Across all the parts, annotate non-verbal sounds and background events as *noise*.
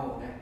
をね呼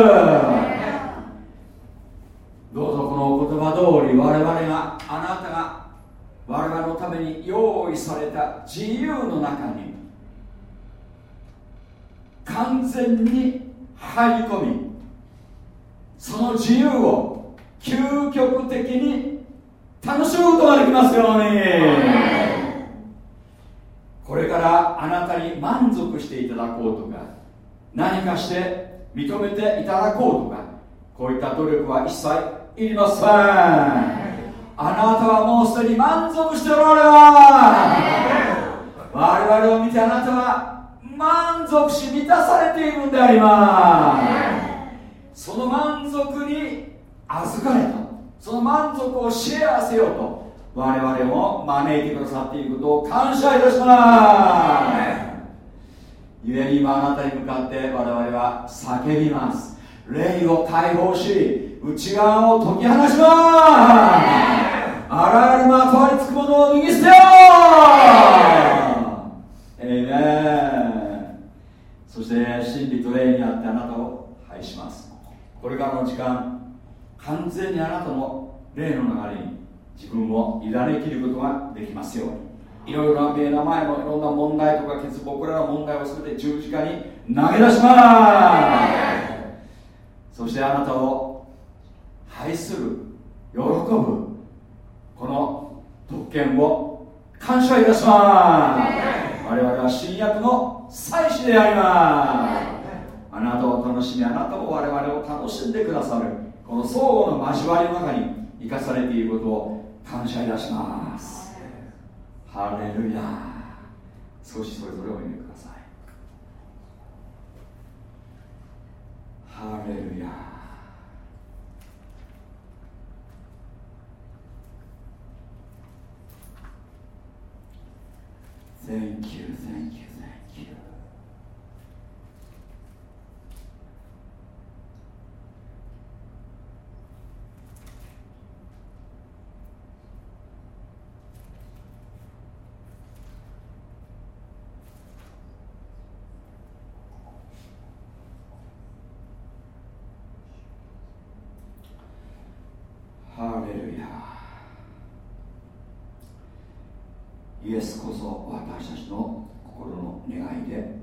どうぞこのお言葉通り我々があなたが我々のために用意された自由の中に完全に入り込みその自由を究極的に楽しむことができますように。これからあなたに満足していただこうとか何かして認めていただこうとかこういった努力は一切いりません。あなたはもうすでに満足しておられます。我々を見てあなたは満足し満たされているんであります。その満足に預かれたその満足をシェアせよと我々も招いてくださっていることを感謝いたします故に今あなたに向かって我々は叫びます。霊を解放し内側を解き放します。あらゆるまとわりつくものを脱ぎ捨てよう。えいめそして真理と霊にあってあなたを拝します。これからの時間完全にあなたの霊の流れに自分を委ねきることができますように。いろいろな名名前のいろんな問題とか欠乏これらの問題を全て十字架に投げ出します。そしてあなたを愛する喜ぶこの特権を感謝いたします我々は新約の祭司でありますあなたを楽しみあなたも我々を楽しんでくださるこの相互の交わりの中に生かされていることを感謝いたします。ハレルヤ少しそれぞれおいでください。ハレルヤー。Thank you. イエスこそ私たちの心の願いで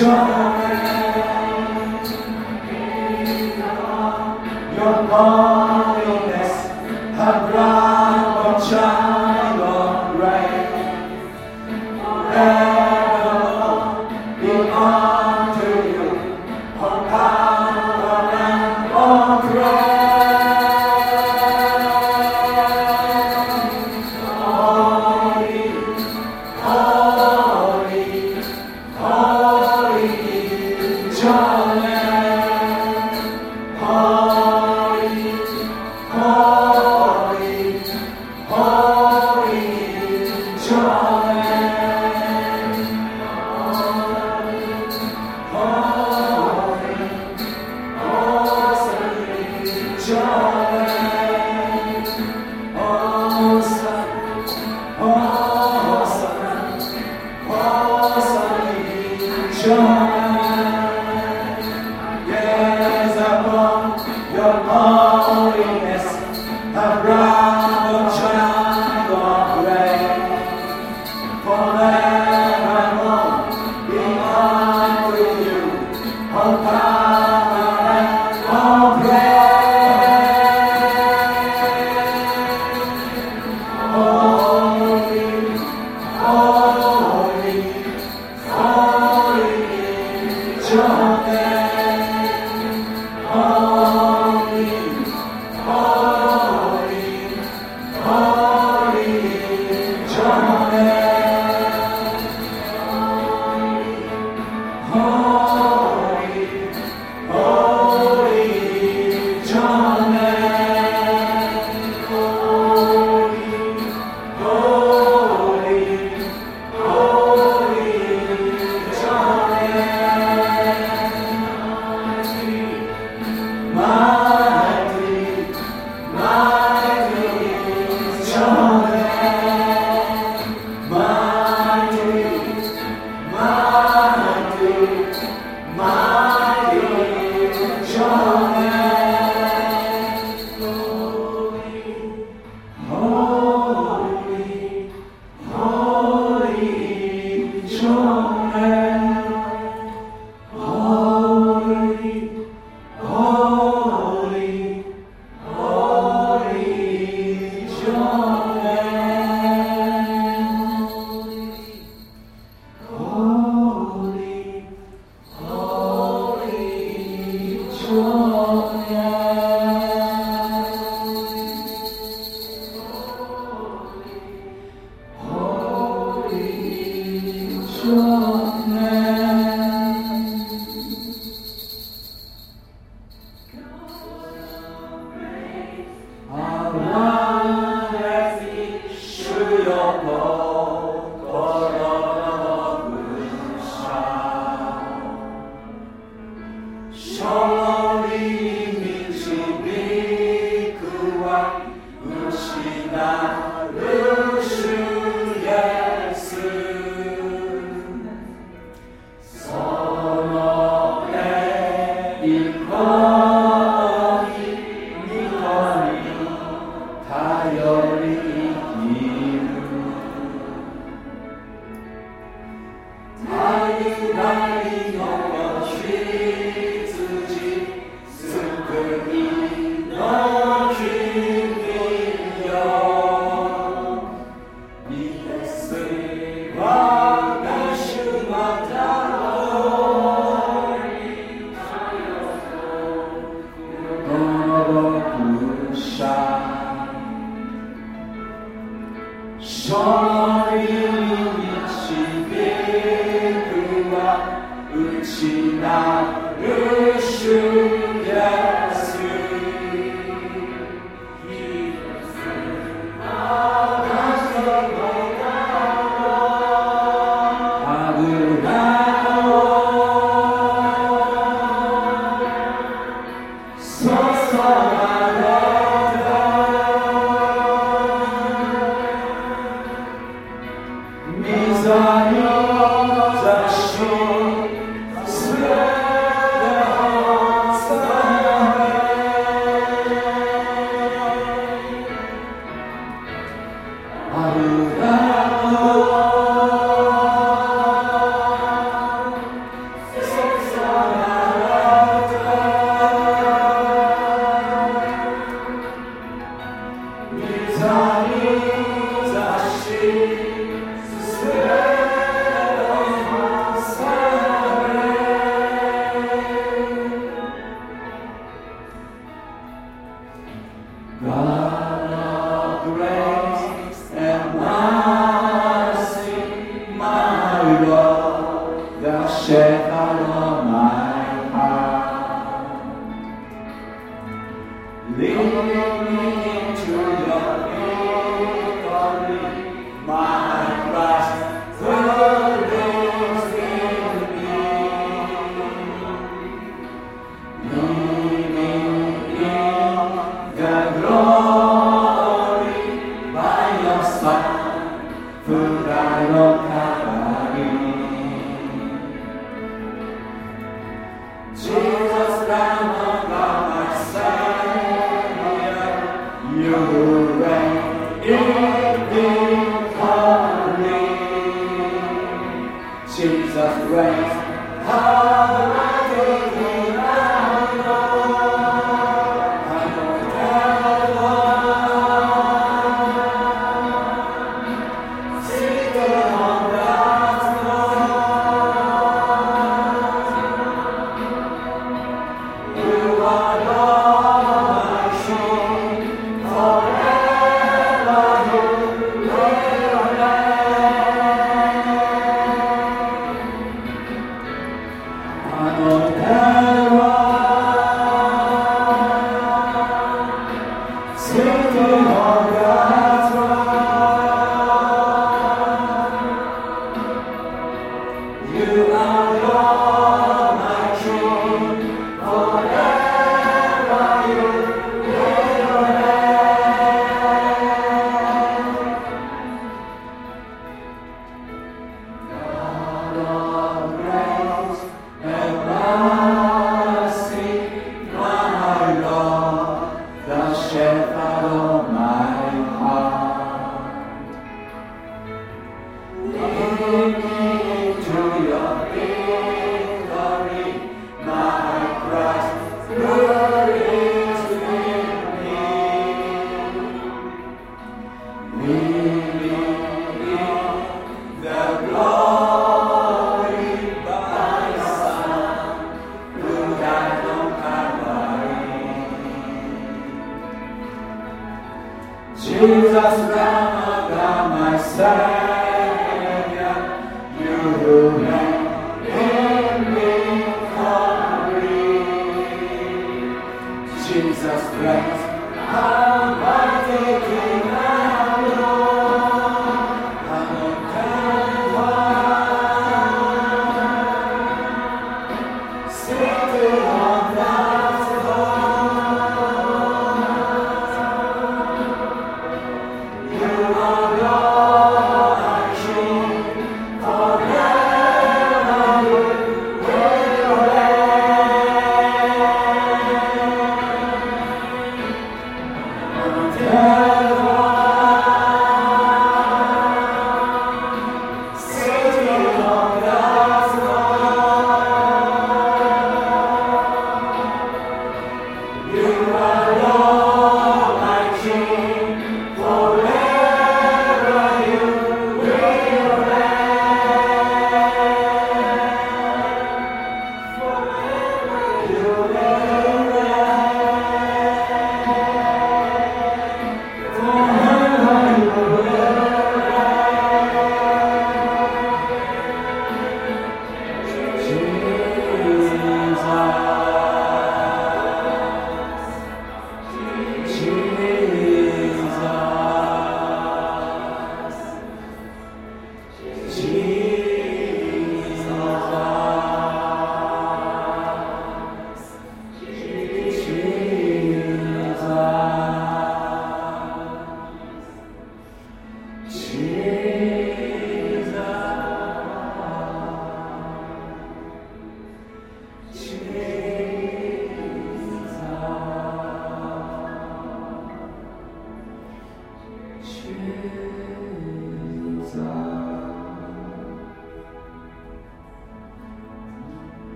joy, your love. のさ、不在の神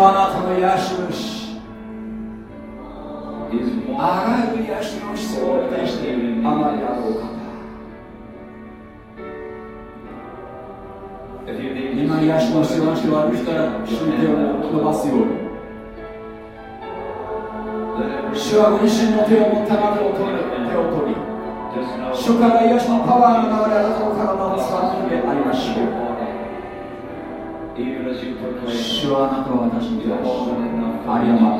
Subhanahu ve yaşlı 主はあなたは私に対し、有り余っ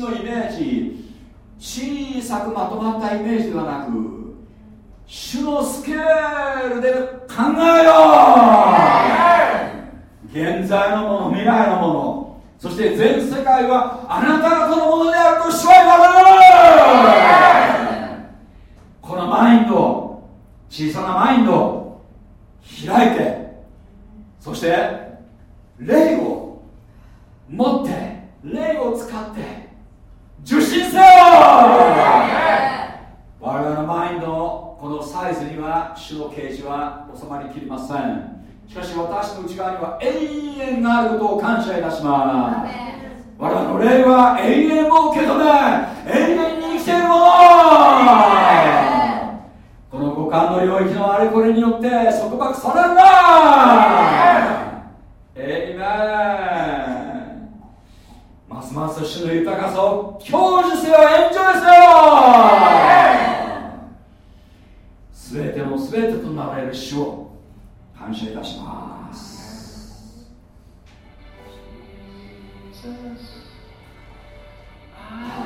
のイメージ小さくまとまったイメージではなく主のスケールで考えよう。現在のもの未来のものそして全世界はあなた方のものであると主は言われる。このマインド小さなマインドを開いてそして霊を持って霊を使ってせよ我々のマインドこのサイズには主の啓示は収まりきりません。しかし私の内側には永遠があることを感謝いたします。我々の霊は永遠を受け止め永遠に生きているもの。この五感の領域のあれこれによって束縛されるな。永ますます主の豊かさを享受せよ延長ジョせよ!全てのすべてとなられる主を感謝いたします。ああ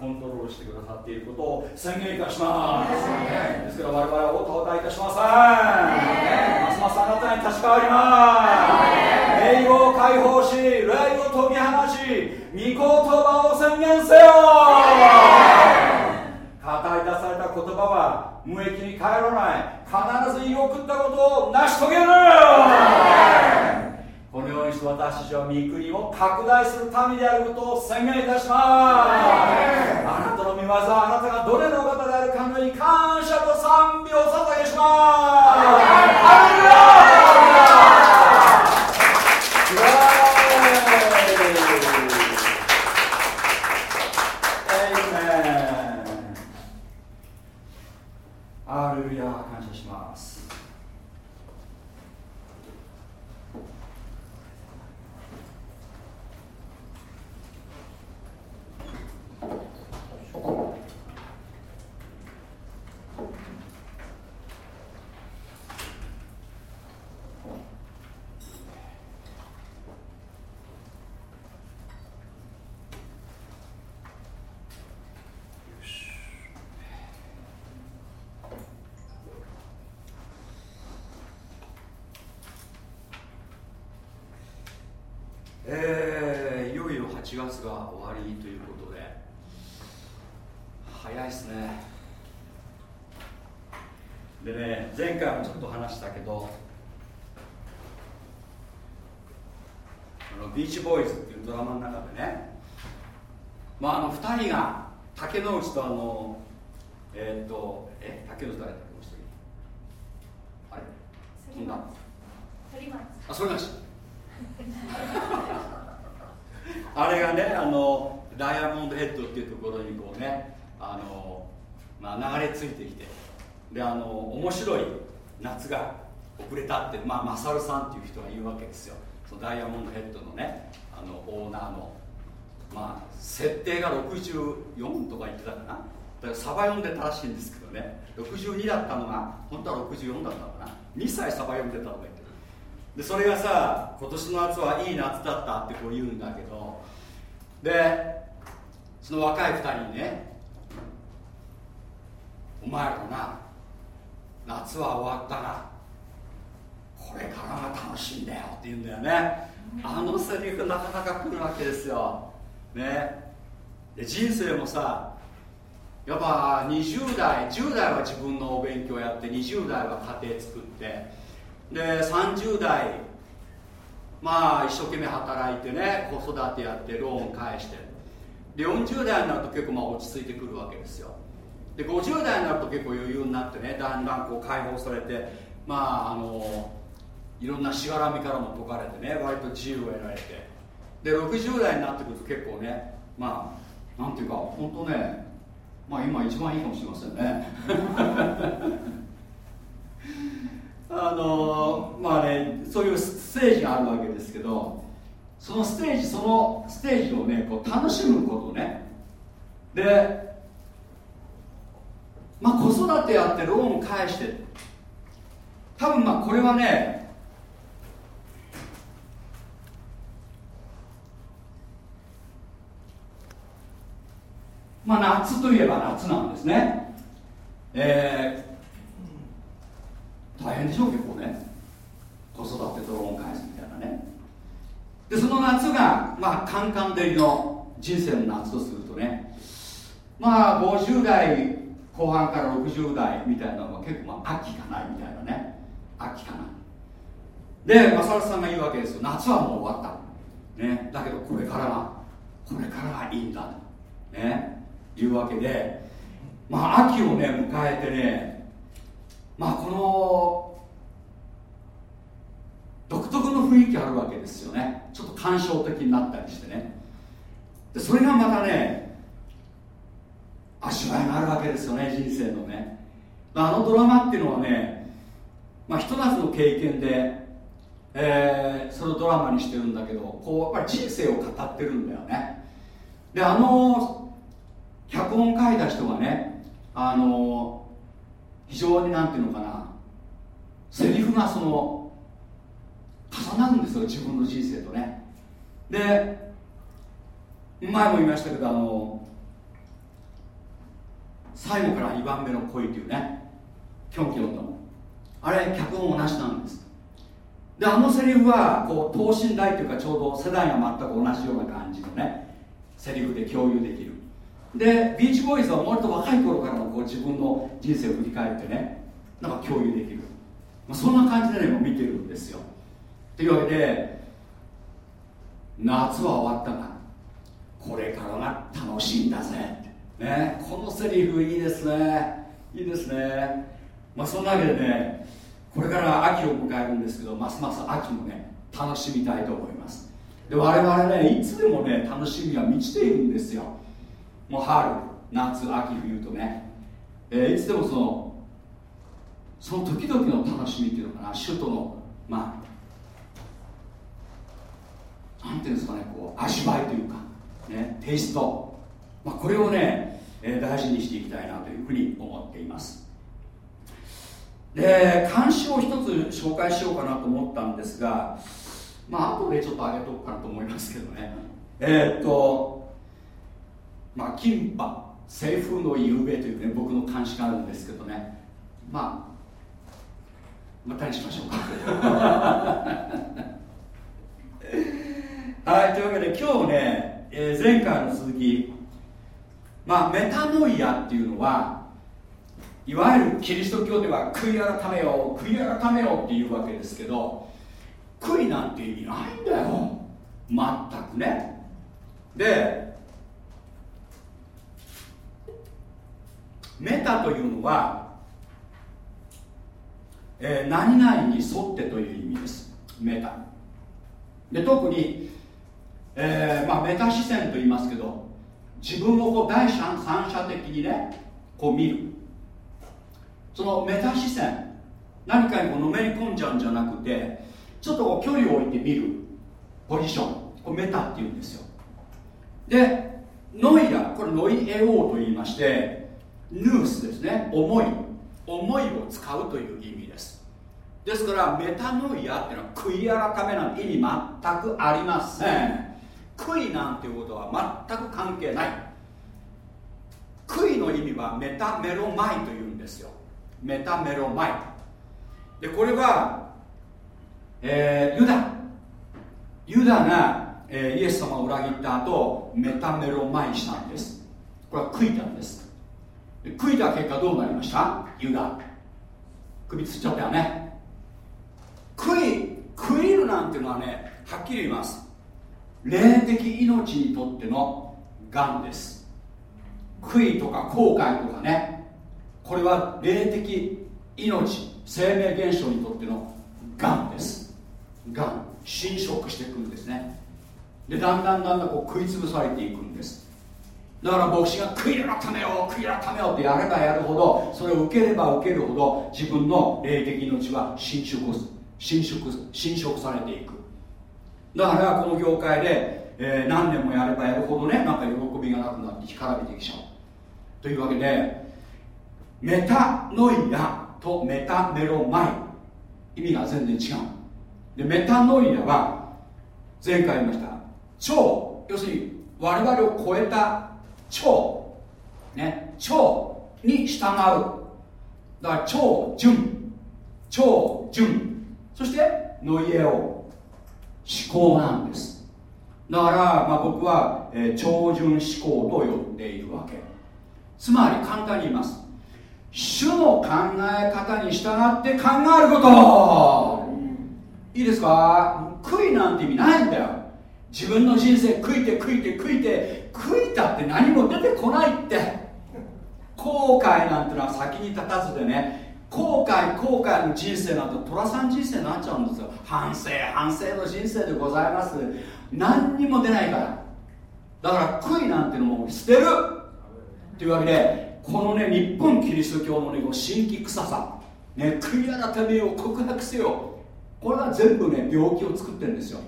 コントロールしてくださっていることを宣言いたします。ですから我々はお答えいたしませんますますあなたに立ち返ります。霊を解放し霊を解き放し御言葉を宣言せよ。語り出された言葉は無益に帰らない。必ず言い送ったことを成し遂げるこのようにして私たちは御国を拡大する民であることを宣言いたします。あなたの御業はあなたがどれの方であるかのように感謝と賛美を捧げします4月が終わりということで早いですねでね前回もちょっと話したけどあのビーチボーイズっていうドラマの中でねまああの2人が竹之内とあのえー、っとえ？竹之内誰だっけ？あれ？そんなあそれなしあれがねあのダイヤモンドヘッドっていうところにこうねあの、まあ、流れ着いてきて。であの面白い夏が遅れたって、まあ、マサルさんっていう人が言うわけですよ。そのダイヤモンドヘッドのねあのオーナーの。まあ設定が64とか言ってたかな。だからサバ読んでたらしいんですけどね。62だったのが本当は64だったのかな。2歳サバ読んでたのがでそれがさ今年の夏はいい夏だったってこう言うんだけど。でその若い2人にねお前らな夏は終わったな。これからが楽しいんだよ。って言うんだよね。あのセリフなかなか来るわけですよ。ね。で人生もさやっぱ20代10代は自分のお勉強やって20代は家庭作ってで30代まあ一生懸命働いてね子育てやってローン返して。で40代になると結構まあ落ち着いてくるわけですよで50代になると結構余裕になってねだんだんこう解放されてまああのいろんなしがらみからも解かれてね割と自由を得られて。で60代になってくると結構ねまあなんていうか本当ねまあ今一番いいかもしれませんね。*laughs* あのまあねそういうステージがあるわけですけどそのステージそのステージをねこう楽しむことねでまあ子育てやってローン返して。多分まあこれはねまあ夏といえば夏なんですね。えー、大変でしょう結構ね。子育てとローン返すみたいなね。でその夏がまあカンカン照りの人生の夏とするとね。まあ50代後半から60代みたいなのが結構まあ秋かないみたいなね。秋かな。で正さんが言うわけですよ。夏はもう終わった、ね、だけどこれからがこれからがいいんだ。とね。いうわけでまあ秋をね迎えてねまあこの独特の雰囲気あるわけですよね。ちょっと感傷的になったりしてね。でそれがまたね味わいがあるわけですよね人生のね。あのドラマっていうのはね、まあ、ひと夏の経験で、えー、そのドラマにしてるんだけどこうやっぱり人生を語ってるんだよね。であの脚本書いた人がねあの非常になんていうのかなセリフがその重なるんですよ自分の人生とね。で前も言いましたけどあの最後から2番目の恋っていうねキョンキョンの。あれ脚本同じなんです。であのセリフはこう等身大というかちょうど世代が全く同じような感じのねセリフで共有できる。でビーチボーイズはもっと若い頃からのこう自分の人生を振り返ってねなんか共有できる、まあ、そんな感じでね見てるんですよ。というわけで夏は終わったがこれからが楽しいんだぜ。ね、このセリフいいですね。いいですね。まあそんなわけでねこれから秋を迎えるんですけどますます秋もね楽しみたいと思います。で我々ねいつでもね楽しみは満ちているんですよ。もう春夏秋冬とね、えー、いつでもそのその時々の楽しみっていうのかな首都のまあなんていうんですかねこう味わいというかねテイスト。まあ、これをね、えー、大事にしていきたいなというふうに思っています。で監視を一つ紹介しようかなと思ったんですがまあ後でちょっと上げとくかなと思いますけどね。えー、っとまあキンパ西風の夕べというね僕の監視があるんですけどね。まあまたにしましょうか。*laughs* はいというわけで今日ね、えー、前回の続きまあメタノイアっていうのはいわゆるキリスト教では悔い改めよ悔い改めよっていうわけですけど悔いなんて意味ないんだよ。全くね。でメタというのは、えー、何々に沿ってという意味です。メタ。で特に、えーまあ、メタ視線と言いますけど自分をこう第三者的にねこう見る。そのメタ視線何かにこうのめり込んじゃうんじゃなくてちょっとこう距離を置いて見る。ポジション。こメタっていうんですよ。でノイアこれノイエオーと言いましてヌースですね。思い。思いを使うという意味です。ですからメタノイアっていうのは悔い改めなんて意味全くありません。悔いなんていうことは全く関係ない悔いの意味はメタメロマイというんですよ。メタメロマイ。でこれは、えー、ユダ。ユダが、えー、イエス様を裏切った後メタメロマイしたんです。これは悔いたんです。悔いた結果どうなりました？ユダ。首つっちゃったよね。悔い悔いるなんていうのはねはっきり言います。霊的命にとってのがんです。悔いとか後悔とかね。これは霊的命生命現象にとってのがんです。がん侵食していくんですね。でだんだんだんだんこう食い潰されていくんです。だから牧師が悔い改めよう悔い改めようってやればやるほどそれを受ければ受けるほど自分の霊的命は侵食侵食侵食されていく。だからこの業界で、えー、何年もやればやるほどねなんか喜びがなくなって干からびてきちゃうというわけでメタノイアとメタメロマイ意味が全然違う。でメタノイアは前回言いました超要するに我々を超えた超ね超に従う。だから超純超純。そしてノイエオ。思考なんです。だから、まあ、僕は、え、超純思考と呼んでいるわけ。つまり簡単に言います。主の考え方に従って考えること。いいですか？悔いなんて意味ないんだよ。自分の人生悔いて悔いて悔いて悔いたって何も出てこないって。後悔なんてのは先に立たずでね。後悔後悔の人生なんて寅さん人生になっちゃうんですよ。反省反省の人生でございます。何にも出ないから。だから悔いなんてのも捨てる。というわけでこのね日本キリスト教のねこの新規臭さ、ね、悔い改めよう告白せよ。これは全部ね病気を作ってるんですよ。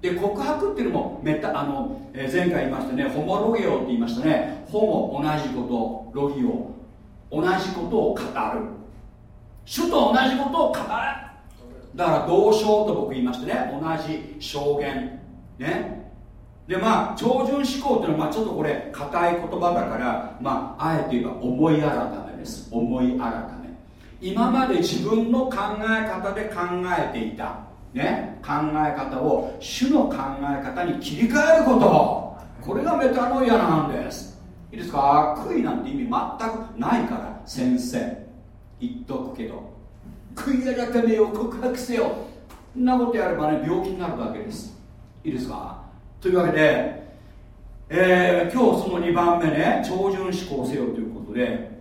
で告白っていうのもめったあの、えー、前回言いましたねホモロゲオって言いましたね。ホモ同じことロギオ。同じことを語る。主と同じことを語る。だから同証と僕言いましてね同じ証言。ね。でまあ超純思考っていうのはまちょっとこれ硬い言葉だからまああえて言えば思い改めです。思い改め。今まで自分の考え方で考えていた。ね、考え方を主の考え方に切り替えること。これがメタノイアなんです。いいですか？悔いなんて意味全くないから先生。言っとくけど。悔い改めよ告白せよ。そんなことやればね病気になるわけです。いいですか？というわけで、えー、今日その2番目ね超純思考せよということで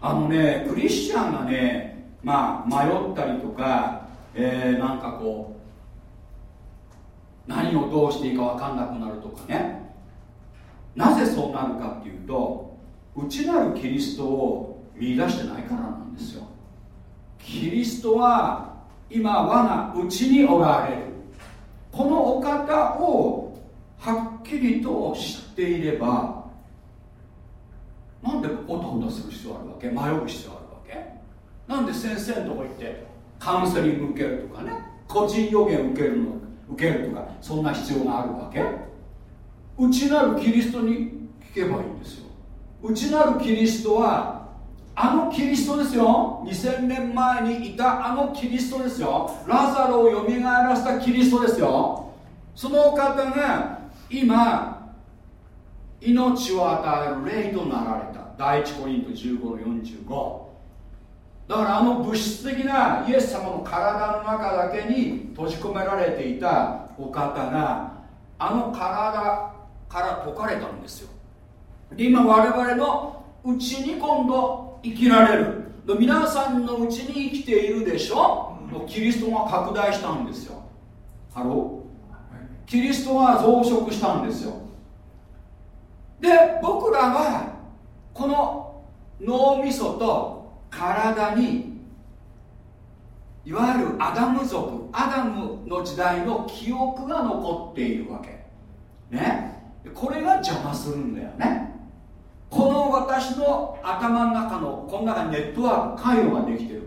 あのねクリスチャンがねまあ迷ったりとかえー、なんかこう何をどうしていいか分かんなくなるとかね。なぜそうなるかっていうと内なるキリストを見出してないからなんですよ。キリストは今我が内におられる。このお方をはっきりと知っていればなんでおとんだする必要あるわけ？迷う必要あるわけ？なんで先生のとこ行ってカウンセリング受けるとかね？個人予言受けるの受けるとかそんな必要があるわけ？内なるキリストに聞けばいいんですよ。内なるキリストはあのキリストですよ。2000年前にいたあのキリストですよ。ラザロをよみがえらせたキリストですよ。そのお方が今命を与える霊となられた。第一コリント15の45だからあの物質的なイエス様の体の中だけに閉じ込められていたお方があの体から解かれたんですよ。で今我々のうちに今度生きられる。皆さんのうちに生きているでしょ？キリストが拡大したんですよ。ハロー？キリストが増殖したんですよ。で僕らはこの脳みそと体にいわゆるアダム族アダムの時代の記憶が残っているわけ。ね？これが邪魔するんだよねこの私の頭の中のこの中にネットワーク回路ができてる。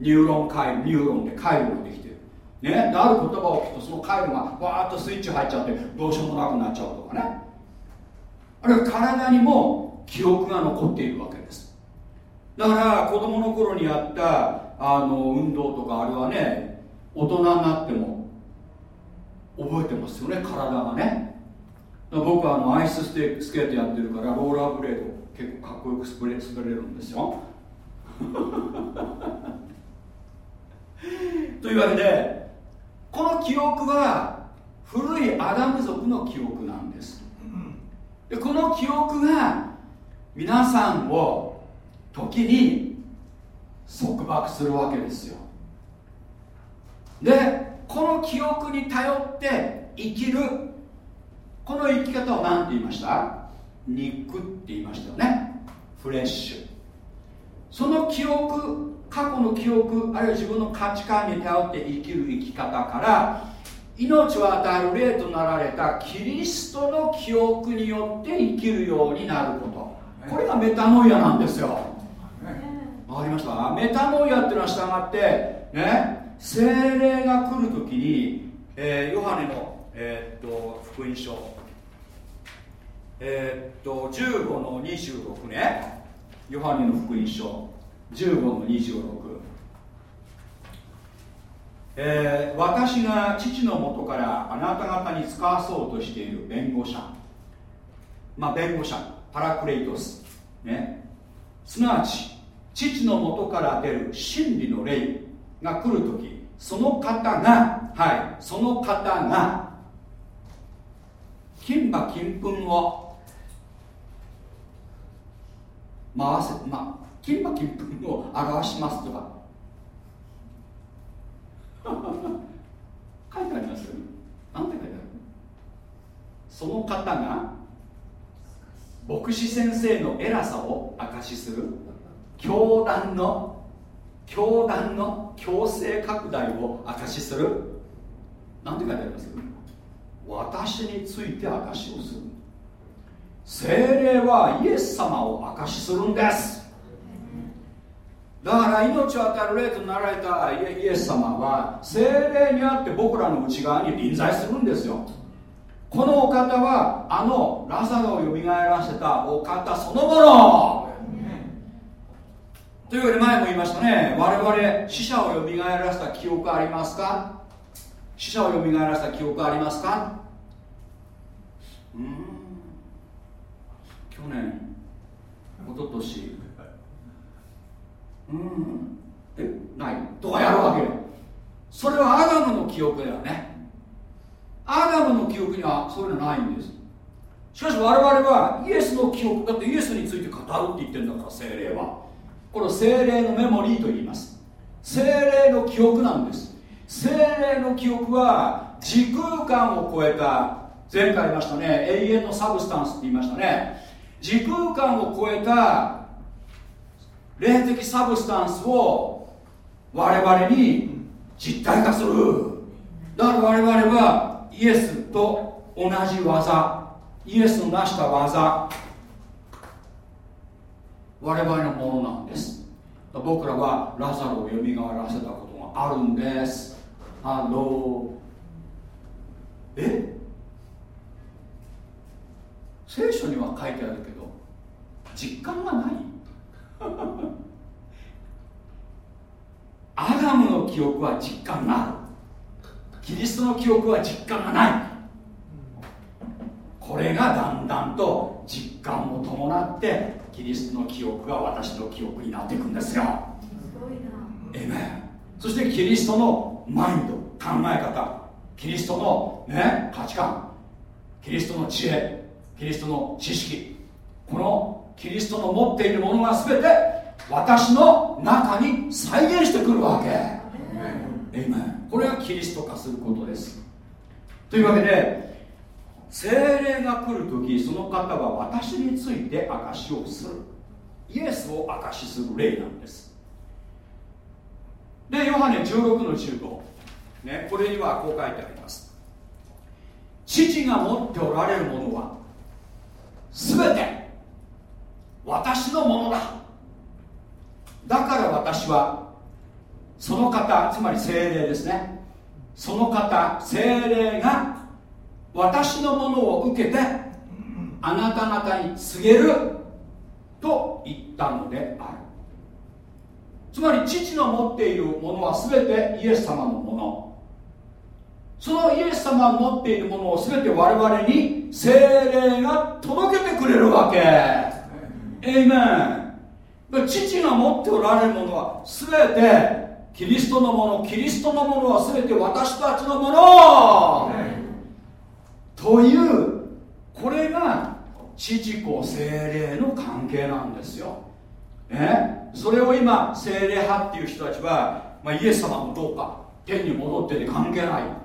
ニューロン回路ニューロンで回路ができてる。ねある言葉を聞くとその回路がわーっとスイッチ入っちゃってどうしようもなくなっちゃうとかね。あるいは体にも記憶が残っているわけです。だから子供の頃にやったあの運動とかあれはね大人になっても覚えてますよね体がね。僕はあのアイススケートやってるからローラーブレード結構かっこよく滑れ滑れるんですよ。*laughs* というわけでこの記憶は古いアダム族の記憶なんです。でこの記憶が皆さんを時に束縛するわけですよ。でこの記憶に頼って生きるこの生き方を何て言いました？肉って言いましたよね。フレッシュ。その記憶過去の記憶あるいは自分の価値観に頼って生きる生き方から命を与える霊となられたキリストの記憶によって生きるようになること。これがメタノイアなんですよ。わかりました？メタノイアっていうのは従ってね精霊が来るときに、えー、ヨハネの、えー、っと福音書えー、っと15の26ね。ヨハネの福音書。15の26えー、私が父のもとからあなた方に使わそうとしている弁護者。まあ弁護者。パラクレイトス。ね。すなわち父のもとから出る真理の霊が来るときその方がはい。その方が金馬金粉を回せまあ金馬金粉を表しますとか。*laughs* 書いてあります何て書いてある？その方が牧師先生の偉さを証しする教団の教団の強制拡大を証しする。何て書いてあります？私について証しをする。精霊はイエス様を証しするんです。だから命を与える霊となられたイエス様は精霊にあって僕らの内側に臨在するんですよ。このお方はあのラザロをよみがえらせたお方そのもの。というわけで前も言いましたね。我々死者をよみがえらせた記憶ありますか？死者をよみがえらせた記憶ありますか？うん。去年一昨年。うん。えない。とかやるわけよ。それはアダムの記憶だよね。アダムの記憶にはそういうのないんです。しかし我々はイエスの記憶だってイエスについて語るって言ってるんだから精霊は。これを精霊のメモリーと言います。精霊の記憶なんです。精霊の記憶は時空間を超えた。前回言いましたね。永遠の substance って言いましたね。時空間を超えた霊的 substance を我々に実体化する。だから我々はイエスと同じ技イエスの成した技我々のものなんです。僕らはラザロをよみがえらせたことがあるんです。あのえ？聖書には書いてあるけど実感がない。*laughs* アダムの記憶は実感がある。キリストの記憶は実感がない。これがだんだんと実感を伴ってキリストの記憶が私の記憶になっていくんですよ。えめそしてキリストのマインド考え方。キリストの、ね、価値観。キリストの知恵キリストの知識。このキリストの持っているものが全て私の中に再現してくるわけ。これがキリスト化することです。というわけで精霊が来る時その方は私について証しをする。イエスを証しする霊なんです。でヨハネ16の15、ね、これにはこう書いてあります。父が持っておられるものは全て私のものだ。だから私はその方つまり精霊ですね。その方精霊が私のものを受けてあなた方に告げると言ったのである。つまり父の持っているものは全てイエス様のもの。そのイエス様が持っているものを全て我々に精霊が届けてくれるわけ。エイメン父が持っておられるものは全てキリストのものキリストのものは全て私たちのもの、というこれが父子精霊の関係なんですよ、ね、それを今精霊派っていう人たちは、まあ、イエス様もどうか天に戻ってて関係ない。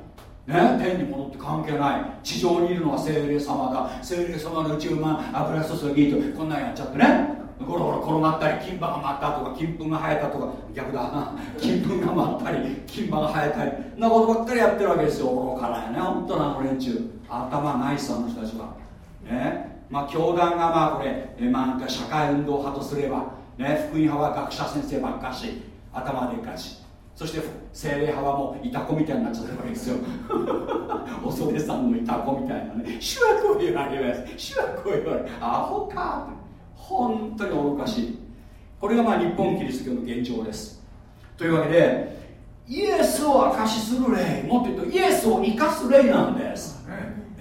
ね、天に戻って関係ない。地上にいるのは精霊様だ。精霊様の宇宙万油注ぎとこんなんやっちゃってね。ゴロゴロ転がったり金馬が舞ったとか金粉が生えたとか。逆だな。金粉が舞ったり金馬が生えたり。なことばっかりやってるわけですよ。愚かなよね。本当なの連中。頭ないさあの人たちは。ね。まあ教団がまあこれ、えまあ、なんか社会運動派とすれば、ね、福音派は学者先生ばっかし頭でっかしそして精霊派はもういた子みたいになっちゃってるわけですよ。*laughs* お袖さんのいた子みたいなね。主はこう言われます。主はこう言われアホか本当に愚かしい。これがまあ日本キリスト教の現状です。というわけでイエスを証しする霊。もっと言うとイエスを生かす霊なんです。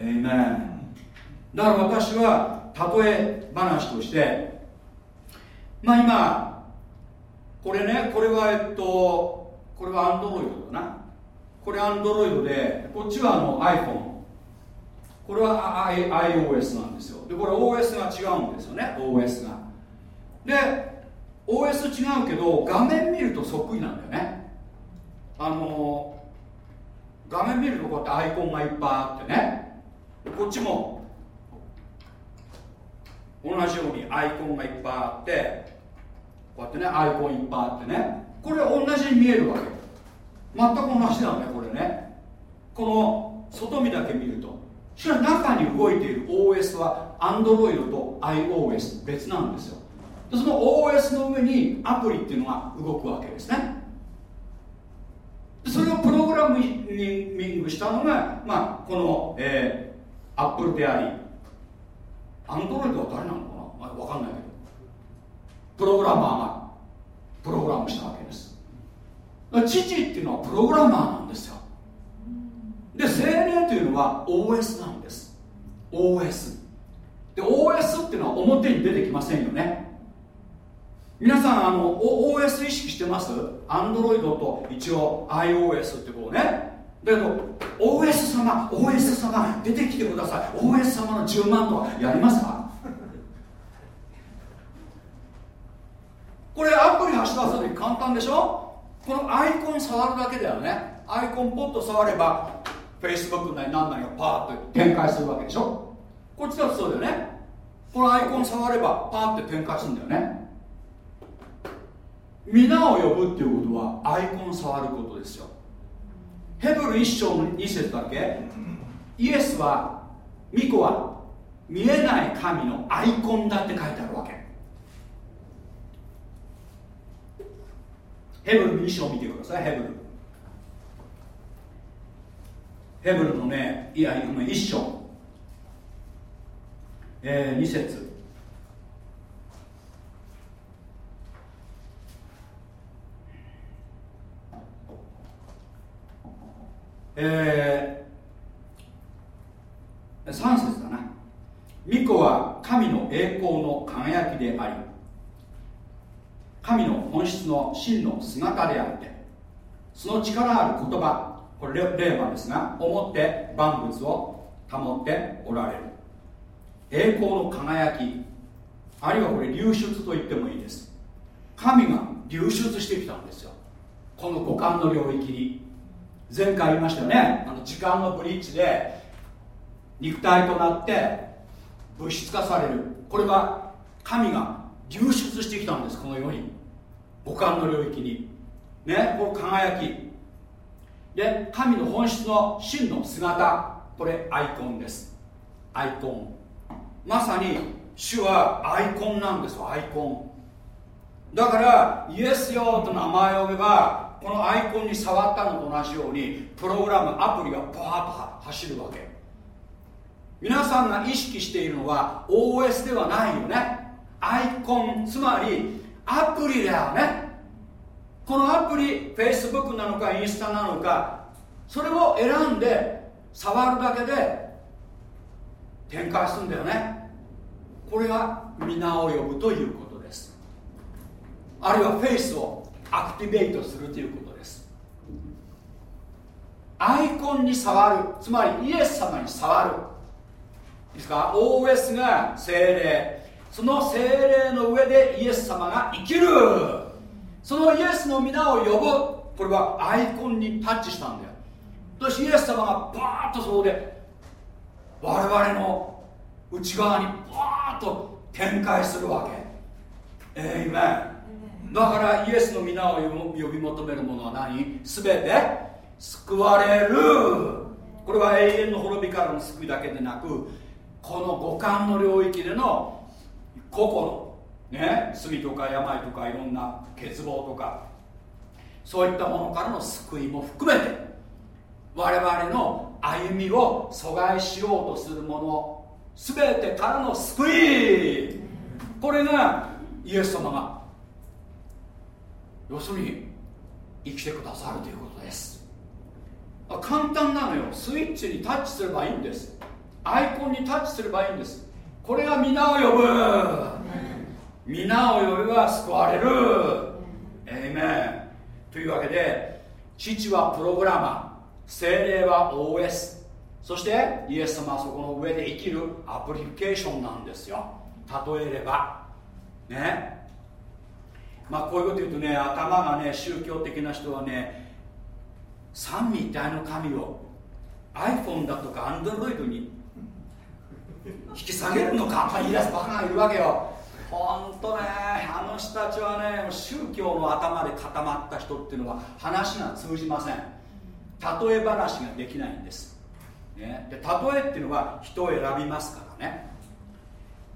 えい。めんだから私は例え話としてまあ今これねこれはえっとこれはアンドロイドだな。これアンドロイドでこっちはあの iPhone これは iOS なんですよ。でこれ OS が違うんですよね。OS が。で OS 違うけど画面見るとそっくりなんだよね。あの画面見るとこうやってアイコンがいっぱいあってね。こっちも同じようにアイコンがいっぱいあってこうやってねアイコンいっぱいあってね。これ同じに見えるわけ。全く同じだねこれね。この外見だけ見ると。しかし中に動いている OS は Android と iOS 別なんですよ。でその OS の上にアプリっていうのが動くわけですね。それをプログラミングしたのが、まあ、この、えー、Apple であり Android は誰なのかな、まあ、分かんないけど。プログラマーが。プログラムしたわけです。父っていうのはプログラマーなんですよ。で精霊というのは OS なんです。OS で OS っていうのは表に出てきませんよね。皆さんあの OS 意識してます ?Android と一応 iOS ってこうね。だけど OS 様 OS 様出てきてください。OS 様の10万とかやりますか？これアプリ走らせる時簡単でしょ？このアイコン触るだけだよね。アイコンポッと触れば Facebook なり何なりがパーッと展開するわけでしょ？こっちだとそうだよね。このアイコン触ればパーッて展開するんだよね。皆を呼ぶっていうことはアイコン触ることですよ。ヘブル一章の2節だけ。イエスは巫女は見えない神のアイコンだって書いてあるわけ。ヘブル2章を見てください。ヘブルヘブルのねいや1章、えー、2節。えー、3節だな。巫女は神の栄光の輝きであり神の本質の真の姿であってその力ある言葉これ霊馬ですが思って万物を保っておられる。栄光の輝きあるいはこれ流出と言ってもいいです。神が流出してきたんですよ。この五感の領域に。前回言いましたよね。あの時間のブリッジで肉体となって物質化される。これは神が流出してきたんですこの世に。五感の領域に。ねこの輝き。で神の本質の真の姿。これアイコンです。アイコン。まさに主はアイコンなんですよアイコン。だからイエスよと名前を呼べばこのアイコンに触ったのと同じようにプログラムアプリがバーッと走るわけ。皆さんが意識しているのは OS ではないよね。アイコンつまりアプリだよね。このアプリ Facebook なのかインスタなのかそれを選んで触るだけで展開するんだよね。これが皆を呼ぶということです。あるいはフェイスをアクティベートするということです。アイコンに触る。つまりイエス様に触る。いいですか？OS が精霊。その精霊の上でイエス様が生きる。そのイエスの皆を呼ぶ。これはアイコンにタッチしたんだよ。そしてイエス様がバーッとそこで我々の内側にバーッと展開するわけ。えいめだからイエスの皆を呼び求める者は何？全て救われる。これは永遠の滅びからの救いだけでなくこの五感の領域での心。ね。罪とか病とかいろんな欠乏とか。そういったものからの救いも含めて我々の歩みを阻害しようとするもの全てからの救い。これがイエス様が要するに生きてくださるということです。簡単なのよ。スイッチにタッチすればいいんです。アイコンにタッチすればいいんです。これが皆を呼ぶ。皆を呼べば救われる。エイメンというわけで父はプログラマー。精霊は OS そしてイエス様はそこの上で生きる。アプリケーションなんですよ。例えれば。ね。まあこういうこと言うとね頭がね宗教的な人はね三位一体の神を iPhone だとか Android に引き下げるのか？と言い出すバカがいるわけよ。本当ねあの人たちはね宗教の頭で固まった人っていうのは話が通じません。例え話ができないんです、ね、で例えっていうのは人を選びますからね。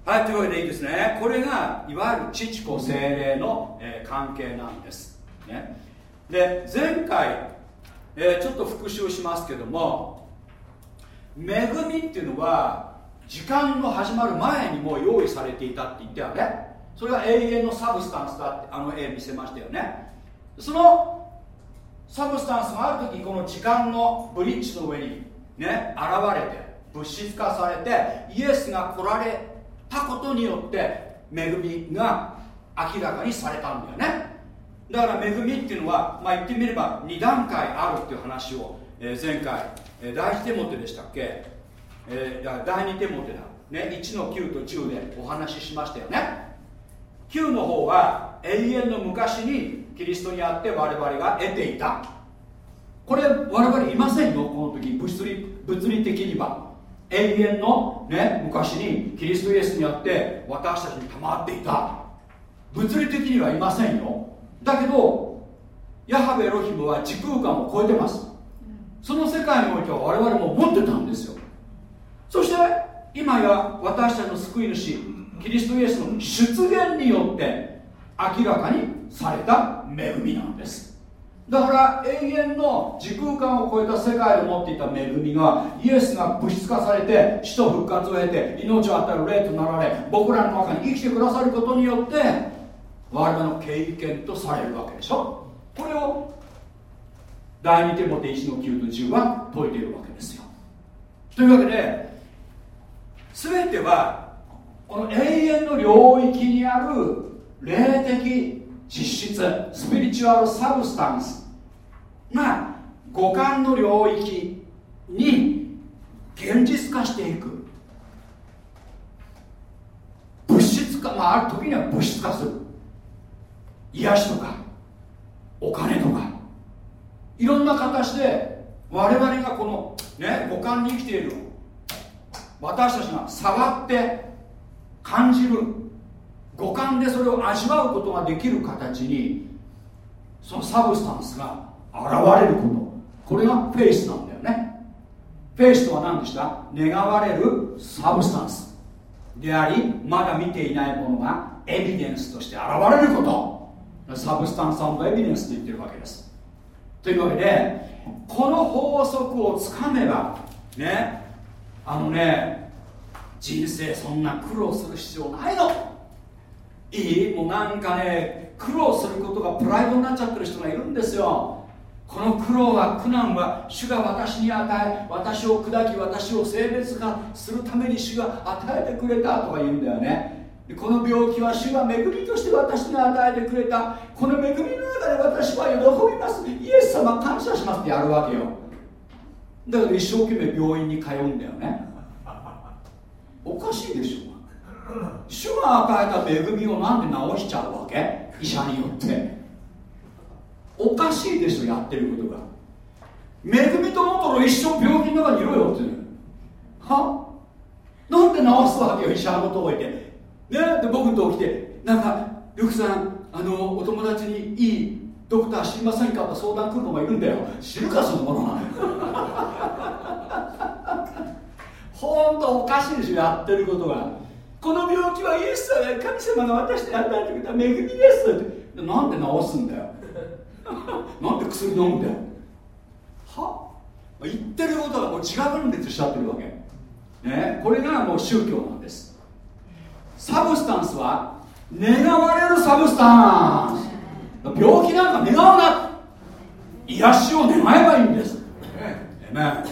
はいというわけでいいですね。これがいわゆる父子精霊の、えー、関係なんです、ね、で前回、えー、ちょっと復習しますけども恵みっていうのは時間の始まる前にもう用意されていたって言ったよね。それが永遠のサブスタンスだってあの絵見せましたよね。そのサブスタンスがある時にこの時間のブリッジの上にね現れて物質化されてイエスが来られたことによって恵みが明らかにされたんだよね。だから恵みっていうのは、まあ、言ってみれば2段階あるっていう話を、え、前回、えー、第一手モテでしたっけ？えー、第2手モテだ、ね、1の9と10でお話ししましたよね。9の方は永遠の昔にキリストにあって我々が得ていた。これ我々いませんよこの時。物理物理的には。永遠の、ね、昔にキリストイエスにあって私たちにたまっていた。物理的にはいませんよ。だけどヤハベロヒムは時空間を超えてます。その世界においては我々も持ってたんですよそして今や私たちの救い主キリストイエスの出現によって明らかにされた恵みなんです。だから永遠の時空間を超えた世界で持っていた恵みがイエスが物質化されて死と復活を経て命を与える霊となられ僕らの中に生きてくださることによって我々の経験とされるわけでしょ。これを第2手モテ1の9と10は説いているわけですよ。というわけで全てはこの永遠の領域にある霊的実質スピリチュアルサブスタンスが五感の領域に現実化していく。物質化、まあ、ある時には物質化する。癒しとかお金とか。いろんな形で我々がこのね五感に生きている。私たちが触って感じる五感でそれを味わうことができる形にその substance が現れること。これがフェイスなんだよね。フェイスとは何でした？願われる substance。でありまだ見ていないものがエビデンスとして現れること。サブスタンスエビデンスと言ってるわけです。というわけでこの法則をつかめばねあのね人生そんな苦労する必要ないの。いいもうなんかね苦労することがプライドになっちゃってる人がいるんですよ。この苦労は苦難は主が私に与え私を砕き私を性別化するために主が与えてくれたとか言うんだよね。この病気は主が恵みとして私に与えてくれた。この恵みの中で私は喜びます。イエス様感謝しますってやるわけよ。だけど一生懸命病院に通うんだよね。おかしいでしょ。主が与えた恵みをなんで治しちゃうわけ？医者によって。おかしいでしょやってることが。恵みと思ったら一生病気の中にいろよっては？なんで治すわけよ医者のことこ行って。ね？で僕のとこ来てなんかルクさんあのお友達にいいドクター知りませんか？と相談来るのがいるんだよ。知るかそのものは。ほんとおかしいでしょやってることが。この病気はイエス神様が渡してやったってことは恵みです。ってなんで治すんだよ。なんで薬飲むんだよ。は？言ってることがもう自我分裂しちゃってるわけ、ね、これがもう宗教なんです。 substance は願われる substance 病気なんか願わな癒しを願えばいいんです、えね、だか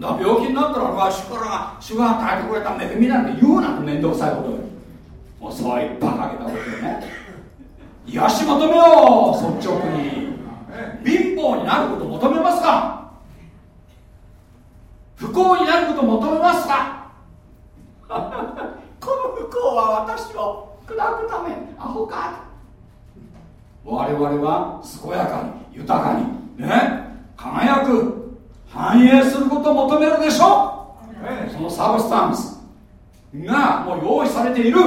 ら病気になったら主から主が与えてくれた恵みなんて言うなんて面倒くさいことよもうそういうバカげたことよね。癒し求めよう率直に。貧乏になること求めますか？不幸になること求めますか？*laughs* この不幸は私を砕くためアホか我々は健やかに豊かにね輝く繁栄することを求めるでしょそのサブスタンスがもう用意されている。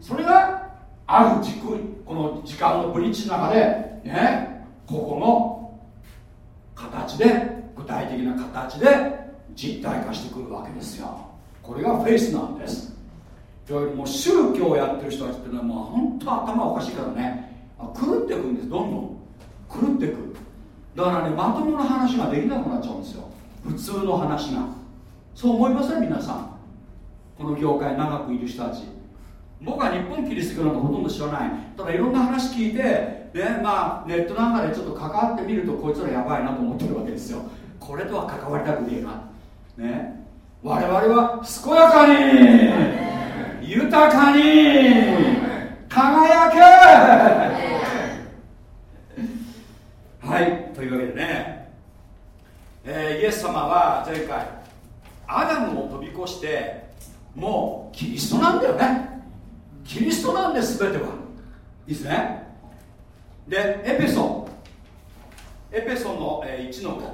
それがある軸この時間のブリッジの中でねここの形で具体的な形で実体化してくるわけですよ。これがフェイスなんです。というよりも宗教をやってる人たちっていうのはもう本当頭おかしいからね狂っていくんです。どんどん。狂っていく。だからねまともな話ができなくなっちゃうんですよ。普通の話が。そう思いません？皆さん。この業界長くいる人たち。僕は日本キリスト教なんてほとんど知らない。ただいろんな話聞いて、ねまあ、ネットなんかでちょっと関わってみるとこいつらやばいなと思ってるわけですよ。これとは関わりたくねえな。ね。我々は健やかに豊かに輝け。はいというわけでね、えー、イエス様は前回アダムを飛び越してもうキリストなんだよね。キリストなんです全ては。いいですね。でエペソ。ンエペソンの、え1の5、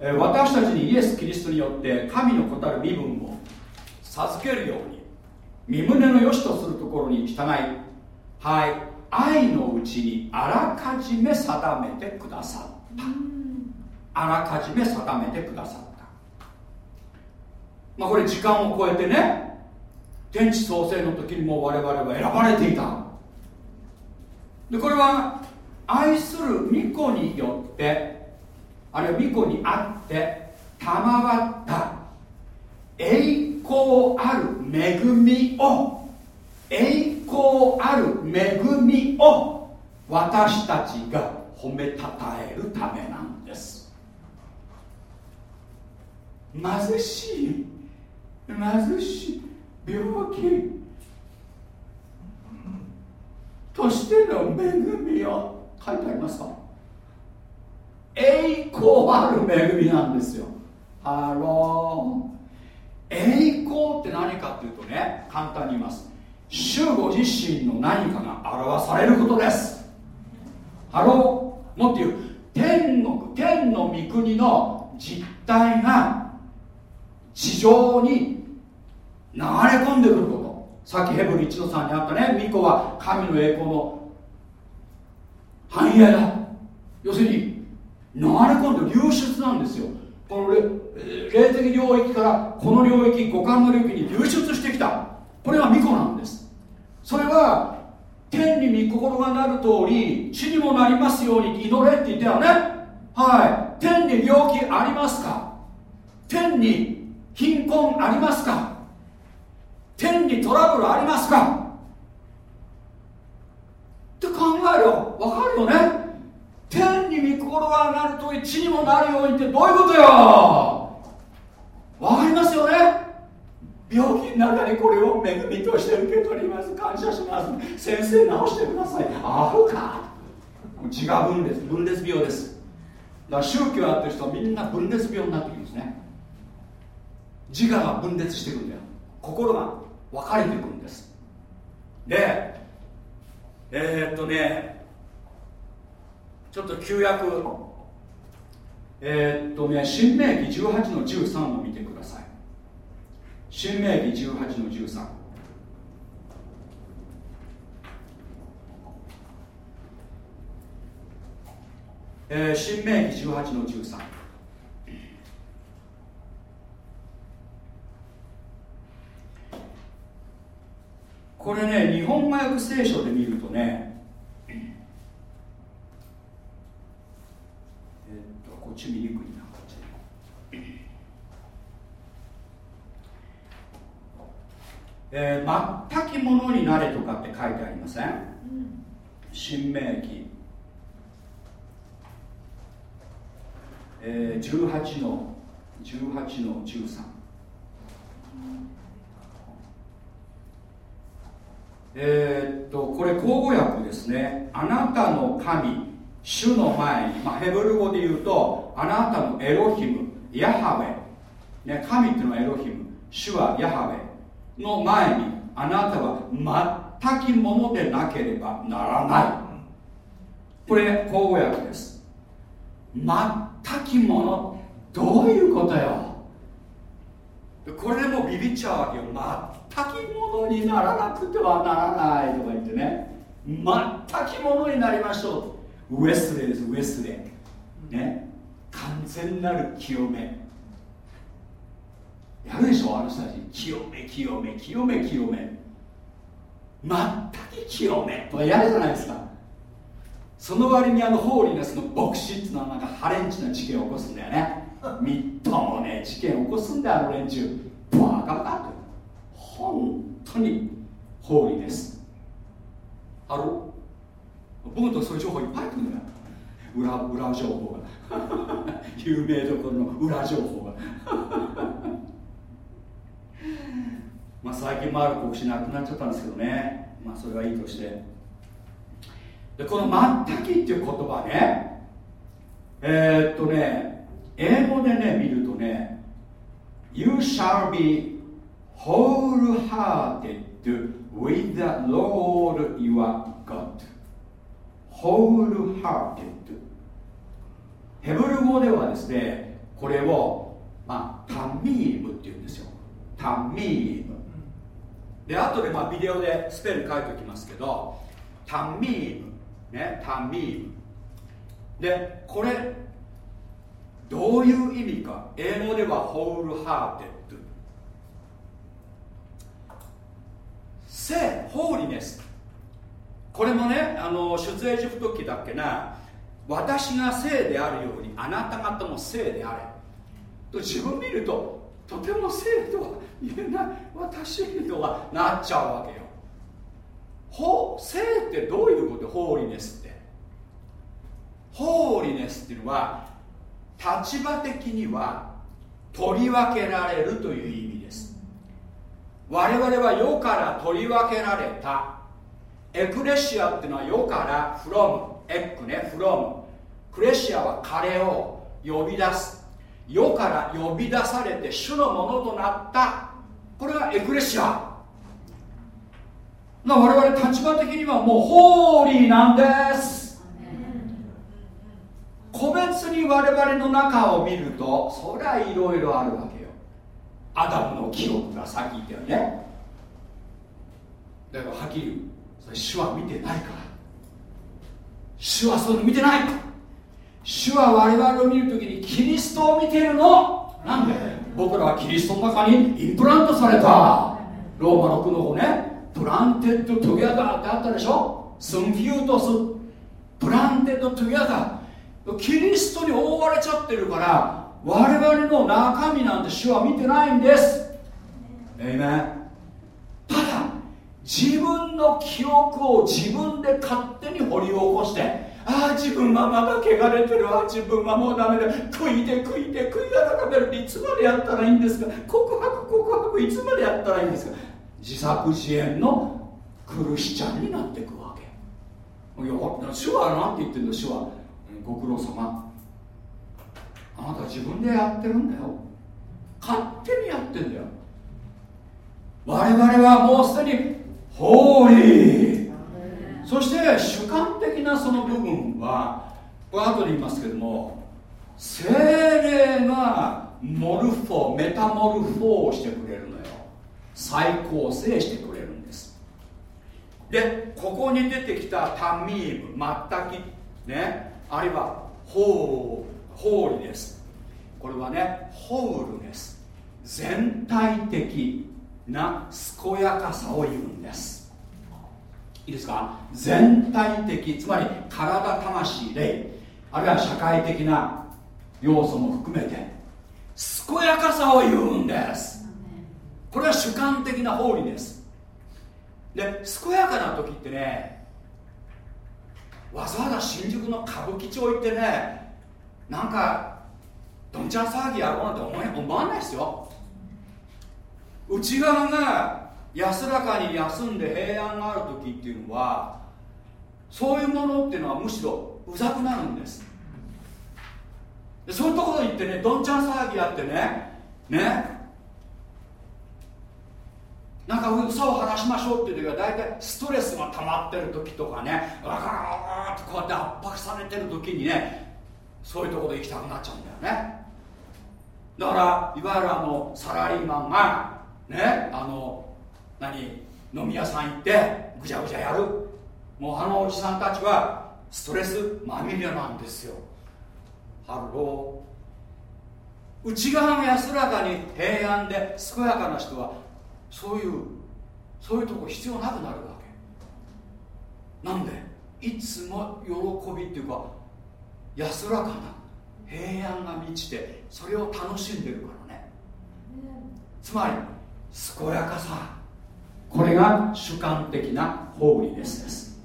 え、私たちにイエス・キリストによって神の子たる身分を授けるように。身胸の良しとするところに従いはい愛のうちにあらかじめ定めてくださった。あらかじめ定めてくださった。まあこれ時間を超えてね天地創生の時にも我々は選ばれていた。でこれは愛する御子によってあるいは御子にあって賜った栄光ある恵みを栄光ある恵みを私たちが褒めたたえるためなんです。貧しい貧しい病気。としての恵みと書いてありますか？栄光ある恵みなんですよ。ハロー。栄光って何かっていうとね簡単に言います。主ご自身の何かが表されることです。ハロー。もっと言う。天国天の御国の実態が地上に流れ込んでくること。さっきヘブル1の3にあったね。御子は神の栄光の反映だ。要するに流れ込んで流出なんですよ。この霊的領域からこの領域五感の領域に流出してきた。これが巫女なんです。それは天に御心がなる通り地にもなりますように祈れって言ったよね。はい。天に病気ありますか？天に貧困ありますか？天にトラブルありますか？って考えろ分かるよね。天に御心がなるとり地にもなるようにってどういうことよ？分かりますよね？病気の中にこれを恵みとして受け取ります。感謝します。先生治してください。アホか？自我分裂分裂病です。だから宗教やってる人はみんな分裂病になってきますね。自我が分裂していくんだよ。心が分かれていくんです。でえー、っとねちょっと旧約えー、っとね、新明記18の13を見てください。新明記18の13。えー、新明記18の13。これね、日本語訳聖書で見るとね、とこっち見にくいなこっちえー、全きものになれとかって書いてありません、うん、新明記、えー、18の18の13え、っとこれ口語訳ですねあなたの神主の前に、まあ、ヘブル語で言うとあなたのエロヒムヤハウェ、ね、神っていうのはエロヒム。主はヤハウェの前にあなたは全きものでなければならない。これ口語訳です。全きもの。どういうことよ。これでもビビっちゃうわけよ。全きものにならなくてはならないとか言ってね。全きものになりましょう。ウエスレーですウエスレーね。完全なる清め。やるでしょあの人たち。清め清め清め清め。全き清め。とかやるじゃないですか。その割にあのホーリーネスの牧師っていうのはなんかハレンチな事件を起こすんだよね。みっともね事件を起こすんだよあの連中。バカバカと本当にホーリーです。あろ僕とそういう情報いっぱい入ってくるんだよ。裏裏情報が。*laughs* 有名どころの裏情報が。*laughs* まあ最近マルコ牧師なくなっちゃったんですけどね。まあそれはいいとして。でこの「まったき」っていう言葉ね。えー、っとね英語でね見るとね You shall be wholehearted with the Lord your God. Wholehearted ヘブル語ではですねこれを、まあ、タミームっていうんですよ。タミーム。で後でまあビデオでスペル書いておきますけどタミーム。ねタミーム。でこれどういう意味か。英語ではホールハーテッド聖ホーリネスこれもねあの出エジプト記だっけな私が聖であるようにあなた方も聖であれ。と自分見るととても聖とは言えない私とはなっちゃうわけよ。ほ聖ってどういうこと？ホーリネスって。ホーリネスっていうのは立場的には取り分けられるという意味です。我々は世から取り分けられたエクレシアっていうのは世からフロム。エックねフロム。クレシアは彼を呼び出す。世から呼び出されて主のものとなった。これがエクレシア。我々立場的にはもうホーリーなんです。個別に我々の中を見るとそりゃいろいろあるわけよ。アダムの記憶がさっき言ったよね。だからはっきり言う。それ主は見てないから。主はそういうの見てない。主は我々を見るときにキリストを見ているの。なんで？僕らはキリストの中にインプラントされた。ローマ6の5ね。 planted together ってあったでしょ？σύμφυτος。 planted together。キリストに覆われちゃってるから我々の中身なんて主は見てないんです。エイメン。ただ自分の記憶を自分で勝手に掘り起こしてああ自分はまだ汚れてるあ自分はもうダメだ悔いて悔いて悔い改めるっていつまでやったらいいんですか告白告白いつまでやったらいいんですか。自作自演のクルシチャンになっていくわけ。いや主は何て言ってんの主は。ご苦労様。あなた自分でやってるんだよ。勝手にやってんだよ。我々はもうすでにホーリーそして主観的なその部分はこれ後で言いますけども精霊がモルフォメタモルフォをしてくれるのよ。再構成してくれるんです。でここに出てきたタミームマッタキねあるいはホーホーリです。これはねホールです。全体的。な健やかさを言うんです。いいですか？全体的つまり体魂霊あるいは社会的な要素も含めて健やかさを言うんです。これは主観的な法理です。で健やかな時ってねわざわざ新宿の歌舞伎町行ってねなんかどんちゃん騒ぎやろうなんて思思わないですよ。内側が安らかに休んで平安がある時っていうのはそういうものっていうのはむしろうざくなるんです。でそういうところに行ってねどんちゃん騒ぎやってねねなんかうさを話しましょうっていう時は大体ストレスが溜まってる時とかねわーってこうやって圧迫されてる時にねそういうところで行きたくなっちゃうんだよね。だからいわゆるあのサラリーマンがねあの何飲み屋さん行ってぐちゃぐちゃやる。もうあのおじさんたちはストレスまみれなんですよ。ハロー。内側が安らかに平安で健やかな人はそういうそういうとこ必要なくなるわけ。なんでいつも喜びっていうか安らかな平安が満ちてそれを楽しんでるからね。つまり健やかさ。これが主観的なホーリネスです。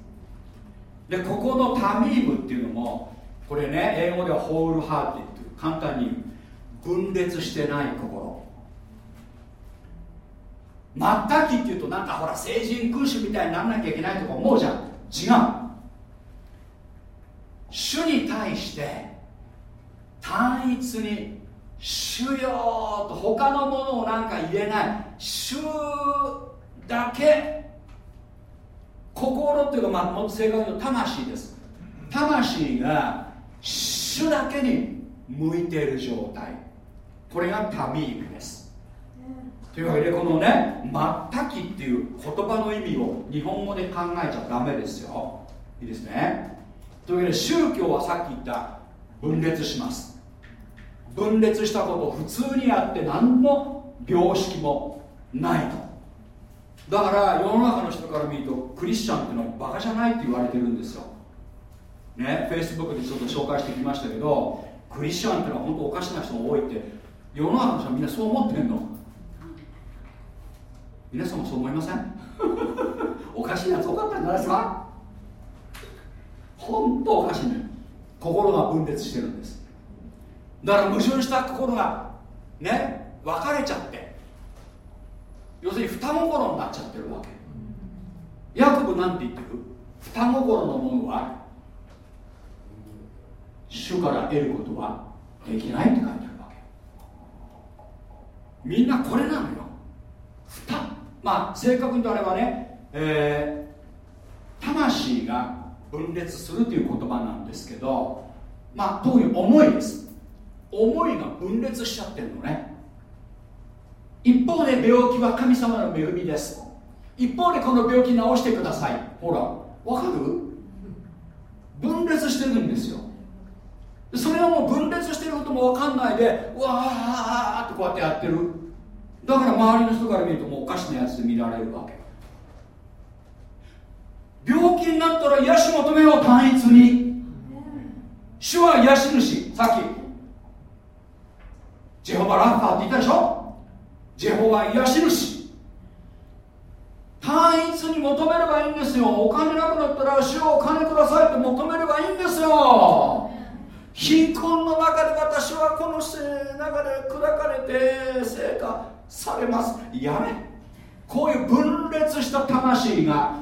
でここのタミームっていうのもこれね英語ではホールハーティーっていう簡単に言う分裂してない心。全きっていうとなんかほら成人君主みたいにならなきゃいけないとか思うじゃん。違う。主に対して単一に主よと他のものをなんか入れない。主だけ心っていうか、まあ、もっと正確に言う魂です。魂が主だけに向いている状態。これがタミークです。というわけでこのね「まったき」っていう言葉の意味を日本語で考えちゃダメですよ。いいですね。というわけで宗教はさっき言った。分裂します。分裂したこと普通にやって何も良識もないと。だから世の中の人から見るとクリスチャンっていうのはバカじゃないって言われてるんですよ。ねフェイスブックでちょっと紹介してきましたけどクリスチャンっていうのは本当おかしな人が多いって世の中の人はみんなそう思ってんの。皆さんもそう思いません？*laughs* おかしいやつ多かったんじゃないですか？本当おかしいね心が分裂してるんです。だから矛盾した心がね分かれちゃって要するに双心になっちゃってるわけ。ヤコブなんて言ってる？双心のものは主から得ることはできないって書いてあるわけ。みんなこれなのよ。二まあ正確にとあればね、えー、魂が分裂するという言葉なんですけどまあ特に思いです。思いが分裂しちゃってるのね。一方で病気は神様の恵みです。一方でこの病気治してください。ほらわかる？分裂してるんですよ。それはもう分裂してることも分かんないでわーってこうやってやってる。だから周りの人から見るともうおかしなやつで見られるわけ。病気になったら癒し求めよう単一に。主は癒し主。さっきジェホバラッファーって言ったでしょ？ジェホバ癒し主単一に求めればいいんですよ。お金なくなったら主をお金くださいって求めればいいんですよ。貧困の中で私はこの中で砕かれて成果されます。やめ。こういう分裂した魂が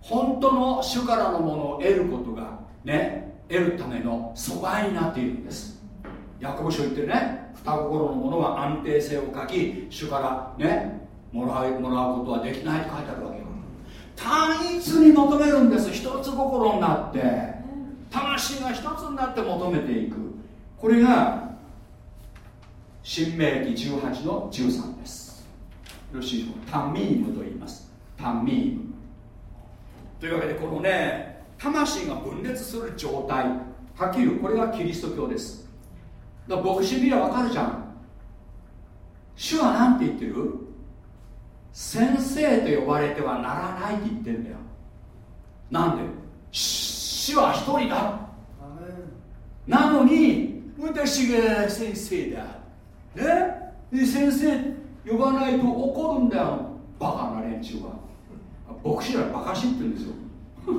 本当の主からのものを得ることがね得るための阻害になっているんです。ヤコブ書言ってるね。双心のものは安定性を欠き主からねもらうもらうことはできないと書いてあるわけよ。単一に求めるんです。一つ心になって。魂が一つになって求めていく。これが新明記18の13です。よろしいタミームと言います。タミーム。というわけでこのね魂が分裂する状態。はっきりこれがキリスト教です。だから牧師見りゃわかるじゃん。主は何て言ってる？先生と呼ばれてはならないって言ってんだよ。なんで？主は一人だ。なのに私が先生だ。ね？で先生呼ばないと怒るんだよ。バカな連中は。牧師らバカしって言うんですよ。*laughs*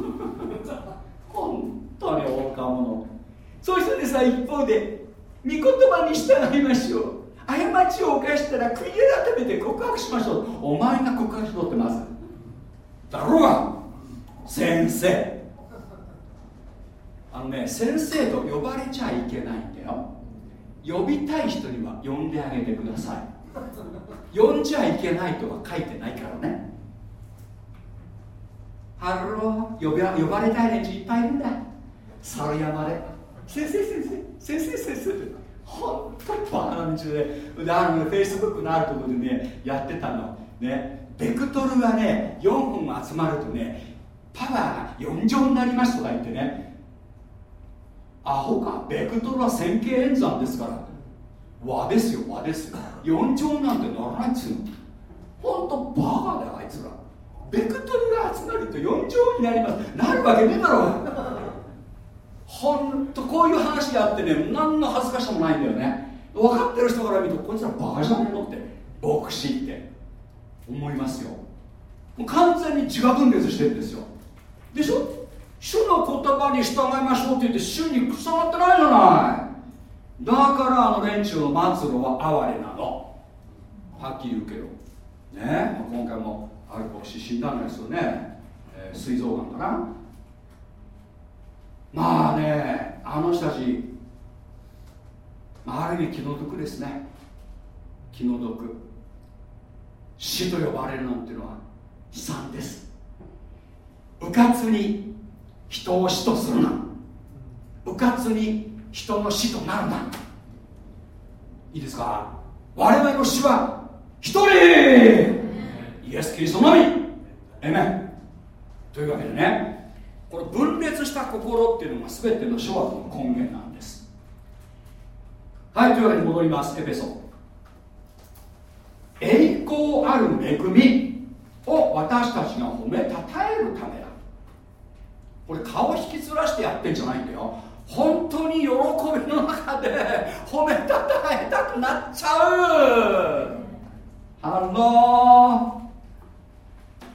本当に愚か者。そうしてでさ一方で御言葉に従いましょう。過ちを犯したら悔い改めて告白しましょう。お前が告白しろってまず。だろうが先生。あのね先生と呼ばれちゃいけないんだよ。呼びたい人には呼んであげてください。呼んじゃいけないとは書いてないからね。ハロー呼び呼ばれたい連中いっぱいいるんだ。猿山で。先生先生先生先生本当にバカな道でであるフェイスブックのあるところでねやってたのねベクトルがね4本集まるとねパワーが4乗になりますとか言ってねアホかベクトルは線形演算ですから和ですよ和ですよ4乗なんてならないっつうの本当バカだよあいつらベクトルが集まると4乗になりますなるわけねえだろほんとこういう話があってね何の恥ずかしさもないんだよね。分かってる人から見るとこいつらバカじゃねえのって牧師って思いますよ。もう完全に自我分裂してるんですよ。でしょ？主の言葉に従いましょうって言って主に草がってないじゃない。だからあの連中の末路は哀れなの。はっきり言うけど。ね？今回もある牧師死んだんですよね、えー、膵臓がんかな。まあねあの人たち、まあ、ある意味気の毒ですね。気の毒。死と呼ばれるなんていうのは悲惨です。うかつに人を死とするな。うかつに人の死となるな。いいですか？我々の死は一人！イエス・キリストのみ！エメン。というわけでね。この分裂した心っていうのが全ての諸悪の根源なんです。はいというわけで戻りますエペソ。栄光ある恵みを私たちが褒めたたえるためだ。これ顔引きずらしてやってんじゃないんだよ。本当に喜びの中で *laughs* 褒めたたえたくなっちゃう。あの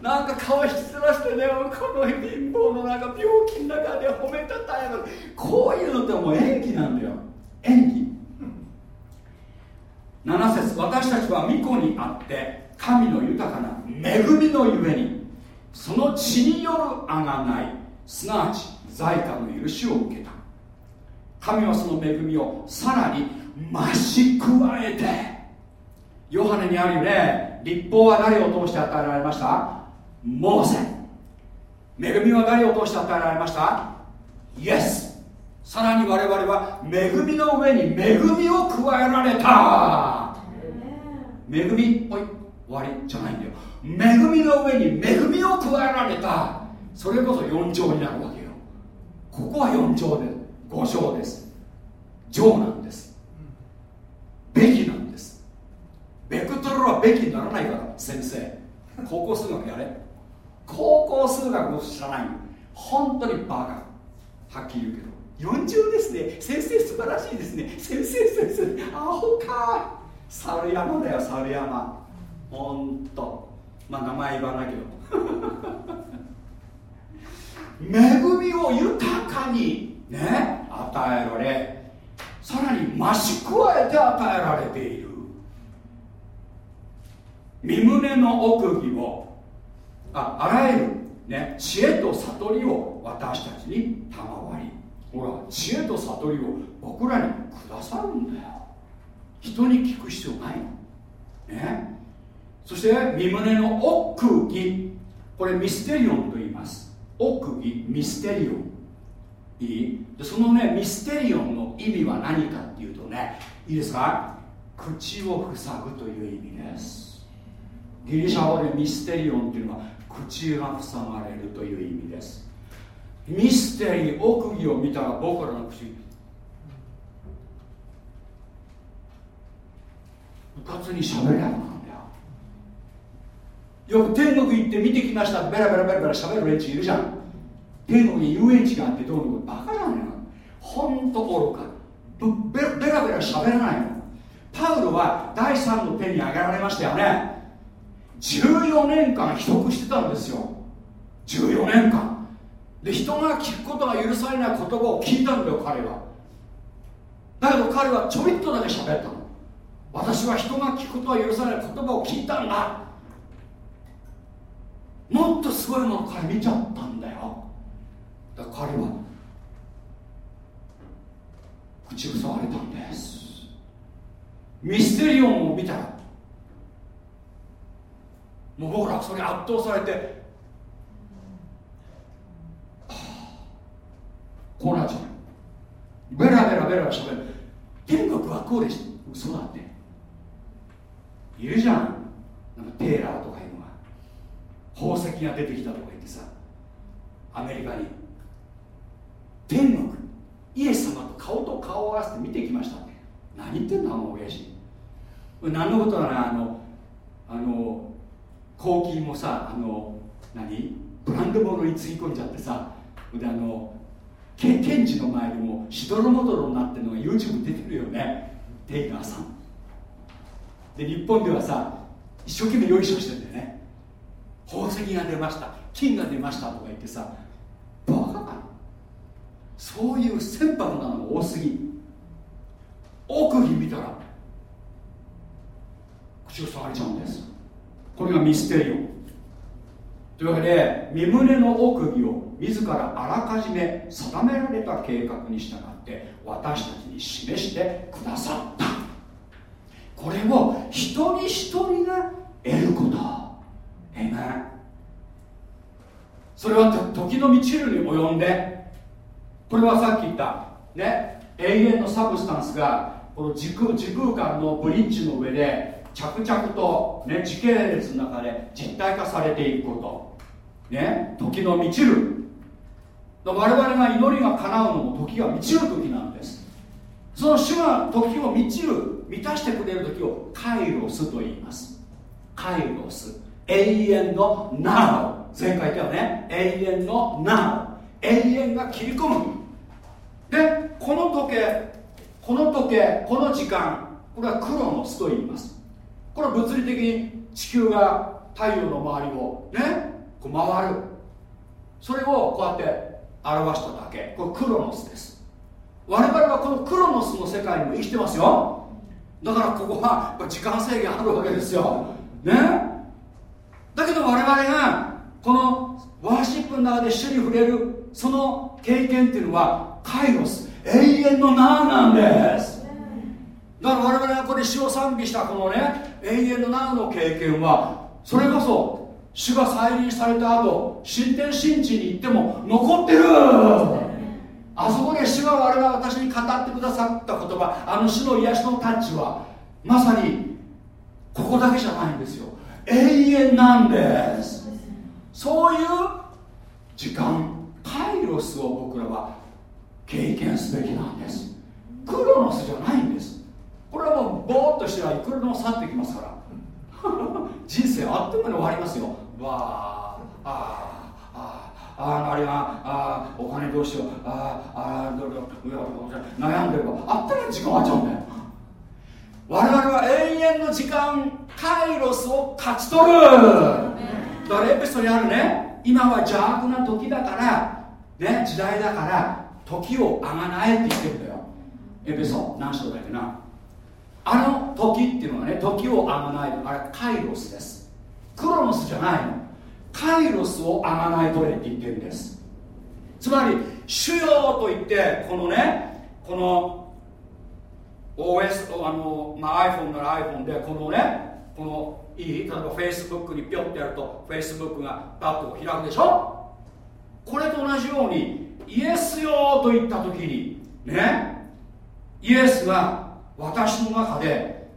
なんか顔引きずらしてねこの貧乏の中病気の中で褒めたたえるこういうのってもう演技なんだよ。演技。7節私たちは御子にあって神の豊かな恵みのゆえにその血によるあがないすなわち財産の許しを受けた。神はその恵みをさらに増し加えて。ヨハネにあるよね立法は誰を通して与えられました？モーセ。恵みは誰を通して与えられました？イエスさらに我々は恵みの上に恵みを加えられた。恵みおい終わりじゃないんだよ。恵みの上に恵みを加えられた。それこそ4乗になるわけよ。ここは4乗で5乗です。乗なんです。べきなんです。ベクトルはべきにならないから先生。高校数学やれ高校数学も知らない。本当にバカ。はっきり言うけど。40ですね。先生素晴らしいですね。先生先生。アホか。猿山だよ猿山。ほんとまあ名前言わないけど恵みを豊かにね与えられさらに増し加えて与えられている。身胸の奥義をああらゆる、ね、知恵と悟りを私たちに賜り。ほら知恵と悟りを僕らにくださるんだよ。人に聞く必要ないの。ね。そして身胸の奥義。これミステリオンと言います。奥義ミステリオン。いい？でそのねミステリオンの意味は何かっていうとねいいですか？口を塞ぐという意味です。ギリシャ語でミステリオンっていうのは口が塞がれるという意味です。ミステリー奥義を見たら僕らの口うかつに喋れなくなるんだよ。よく天国行って見てきました。ベラベラベラベラ喋る連中いるじゃん。天国に遊園地があってどうのバカじゃないのほんと愚か。ベラベラベラ喋らないの。パウロは第三の手に挙げられましたよね。14年間秘匿してたんですよ。14年間。で人が聞くことが許されない言葉を聞いたんだよ彼は。だけど彼はちょびっとだけ喋ったの。私は人が聞くことは許されない言葉を聞いたんだ。もっとすごいもの彼見ちゃったんだよ。だから彼は口塞がれたんです。ミステリオンを見たらもう僕らそれ圧倒されて、こうなっちゃう。ベラベラベラしゃべる。天国はこうでし嘘だっているじゃん。なんかテーラーとかいうのが。宝石が出てきたとか言ってさアメリカに。天国。イエス様と顔と顔を合わせて見てきました何言ってんのあの親父。何のことはなあのあの公金もさあの何？ブランド物につぎ込んじゃってさであの検事の前にもしどろもどろになってるのが YouTube 出てるよね。テイガーさん。で日本ではさ一生懸命よいしょしてんだよね。宝石が出ました。金が出ましたとか言ってさバカかそういう船舶なのが多すぎ。奥義見たら口を触れちゃうんです。これがミステリオというわけで身胸の奥義を自らあらかじめ定められた計画に従って私たちに示してくださった。これを一人一人が得ること。えめそれは時の満ちるに及んでこれはさっき言ったね永遠のサブスタンスがこの時空時空間のブリッジの上で着々と、ね、時系列の中で実体化されていくこと、ね、時の満ちる。我々が祈りが叶うのも時が満ちる時なんです。その主が時を満ちる満たしてくれる時をカイロスと言います。カイロス。永遠の Now 前回言ったよね。永遠の Now 永遠が切り込む。でこの時計この時計この時間これはクロノスと言います。これは物理的に地球が太陽の周りをねこう回る。それをこうやって表しただけ。これクロノスです。我々はこのクロノスの世界にも生きてますよ。だからここは時間制限あるわけですよ。ね。だけど我々がこのワーシップの中で主に触れるその経験っていうのはカイロス。永遠の名なんです。だから我々がこれ主を賛美したこのね永遠の名の経験はそれこそ主が再臨された後新天神地に行っても残ってる。あそこで主が我々私に語ってくださった言葉あの主の癒しのタッチはまさにここだけじゃないんですよ。永遠なんです。そういう時間カイロスを僕らは経験すべきなんです。クロノスじゃないんです。これはもうぼーっとしてはいくらでも去ってきますから。*laughs* 人生あっという間に終わりますよ。わあああああれがあお金どうしよう。ああどう悩んでるわ。あっという間に時間終わっちゃうんだよ。我々は永遠の時間カイロスを勝ち取る。だからエピソードにあるね今は邪悪な時だからね時代だから時をあがないって言ってるんだよ。エペソ何章だっけな？あの時っていうのはね時をあがないあれカイロスです。クロノスじゃないの。カイロスをあがないとれって言ってるんです。つまり主よと言ってこのねこの OS あの、まあ、iPhone なら iPhone でこのねこのいい例えば Facebook にピョってやると Facebook がバッと開くでしょ？これと同じようにイエスよと言った時にねイエスが私の中で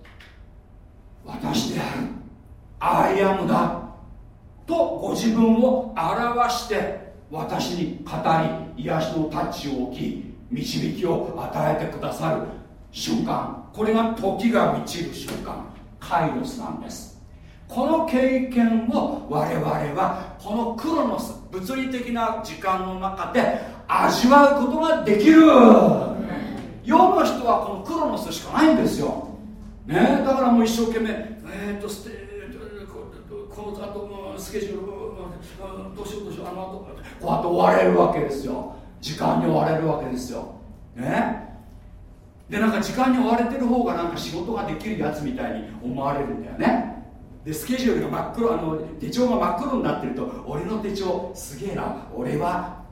私である。アイアムだ。とご自分を表して私に語り癒しのタッチを置き導きを与えてくださる。瞬間。これが時が満ちる瞬間。カイロスなんです。この経験を我々はこのクロノス物理的な時間の中で味わうことができる。世の人はこのクロノスしかないんですよ、ね、だからもう一生懸命えー、っとステこの後スケジュールどうしようどうしようあの後こうやって追われるわけですよ時間に追われるわけですよ。ね？でなんか時間に追われてる方がなんか仕事ができるやつみたいに思われるんだよね。でスケジュールが真っ黒あの手帳が真っ黒になってると俺の手帳すげえな。俺は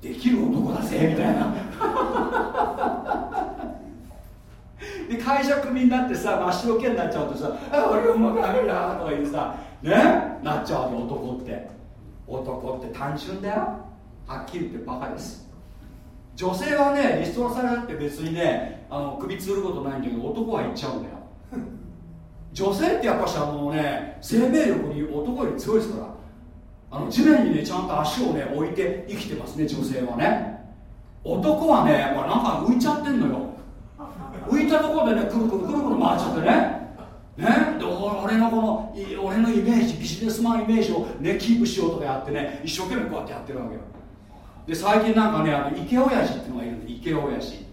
できる男だぜみたいな。*laughs* で会社組になってさ真っ白けになっちゃうとさ「あ俺もダメだ」とか言うさねなっちゃうの男って。男って単純だよ。はっきり言ってバカです。女性はねリストラされるって別にねあの首つることないんだけど男は言っちゃうんだよ。*laughs* 女性ってやっぱしあのね生命力に男より強いですから。あの地面にねちゃんと足をね置いて生きてますね女性はね。男はね、まあ、なんか浮いちゃってんのよ。浮いたところでねくるくるくるくる回っちゃってね。ね、で俺のこの俺のイメージビジネスマンイメージを、ね、キープしようとかやってね一生懸命こうやってやってるわけよ。で最近なんかねあの池親父っていうのがいるんで池親父。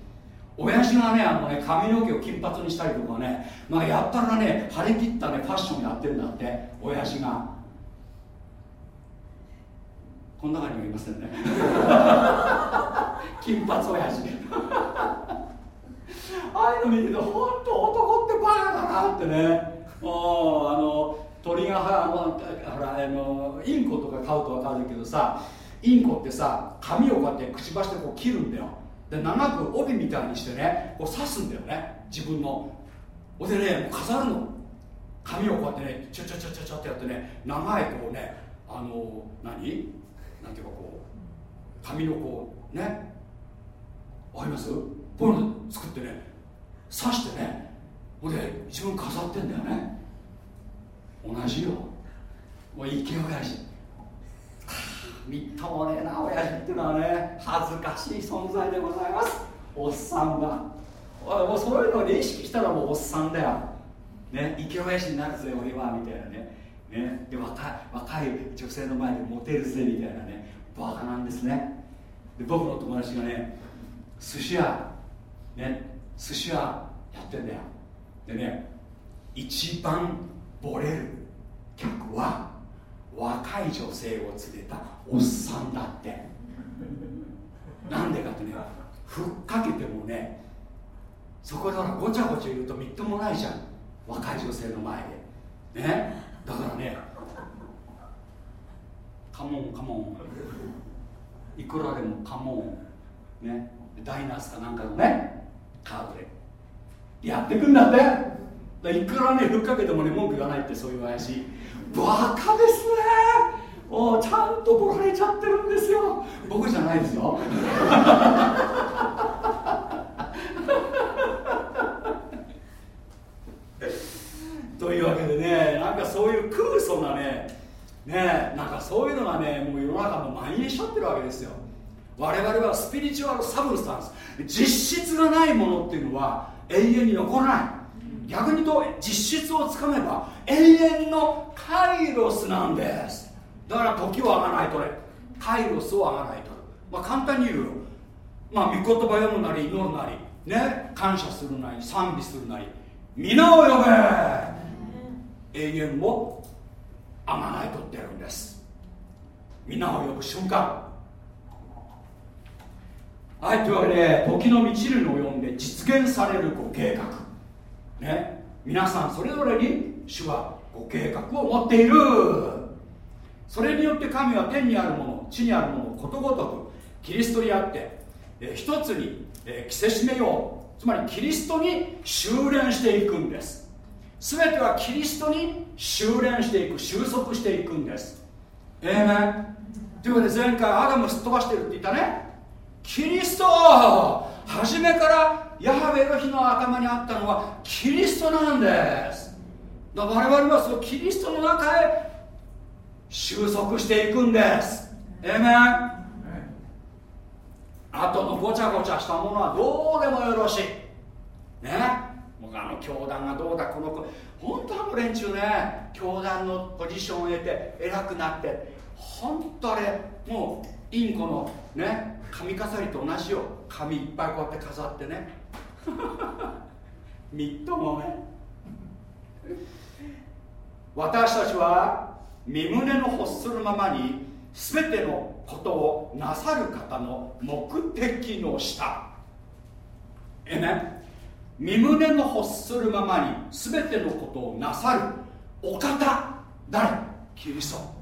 親父がねあのね髪の毛を金髪にしたりとかね、まあ、やったらね張り切ったねファッションやってるんだって親父が。この中にはいませんね。*laughs* 金髪親父。ああいうの見ると本当男ってバカだなってね。もうあの鳥がほらあのインコとか飼うと分かるけどさインコってさ髪をこうやってくちばしでこう切るんだよ。で長く帯みたいにしてねこう刺すんだよね。自分の。ほんでね飾るの。髪をこうやってねちょちょちょちょちょってやってね長いこうねあの何？なんていうかこう髪のこうね？わかります？こういうの作ってね刺してねほんで自分飾ってんだよね。同じよ。もういけよやしみっともねえな親父っていうのはね恥ずかしい存在でございます。おっさんが。もうそういうので意識したらもうおっさんだよ。ね生き親父になるぜ俺は。みたいなね。ね。で若い若い女性の前でモテるぜみたいなね。バカなんですね。で僕の友達がね寿司屋ね寿司屋やってんだよ。でね一番ボレる客は若い女性を連れたおっさんだって。なんでかってねふっかけてもねそこでほらごちゃごちゃ言うとみっともないじゃん。若い女性の前で。ねだからねカモンカモン。いくらでもカモン。ねダイナースかなんかのねカードでやってくんだって。いくらねふっかけてもね文句言わないってそういう怪しい。バカですね。もうちゃんとボラれちゃってるんですよ。僕じゃないですよ。*laughs* というわけでねなんかそういう空想なねねなんかそういうのがねもう世の中も蔓延しちゃってるわけですよ我々はスピリチュアルサブスタンス。実質がないものっていうのは永遠に残らない。逆に言うと実質をつかめば永遠のカイロスなんです。だから時をあがないとね。カイロスをあがないと。まあ簡単に言うよ。まあ御言葉読むなり祈るなりね。感謝するなり賛美するなり皆を呼べ。永遠をあがないとってるんです。皆を呼ぶ瞬間。はいというわけで時の満ちるのを読んで実現されるご計画。ね。皆さんそれぞれに主はご計画を持っている。それによって神は天にあるもの地にあるものをことごとくキリストにあって、え一つに、え着せしめよう。つまりキリストに修練していくんです。全てはキリストに修練していく収束していくんです。ええね。というわけで前回アダムすっ飛ばしてるって言ったね。キリスト初めからヤハベの日の頭にあったのはキリストなんです。だから我々はそのキリストの中へ収束していくんです。えめあとのごちゃごちゃしたものはどうでもよろしい。ね。僕あの教団がどうだこの子。本当あの連中ね教団のポジションを得て偉くなって本当あれもうインコのね髪飾りと同じよ髪いっぱいこうやって飾ってね。*laughs* みっともね私たちは身胸の欲するままに全てのことをなさる方の目的の下。えね。身胸の欲するままに全てのことをなさるお方誰？キリスト。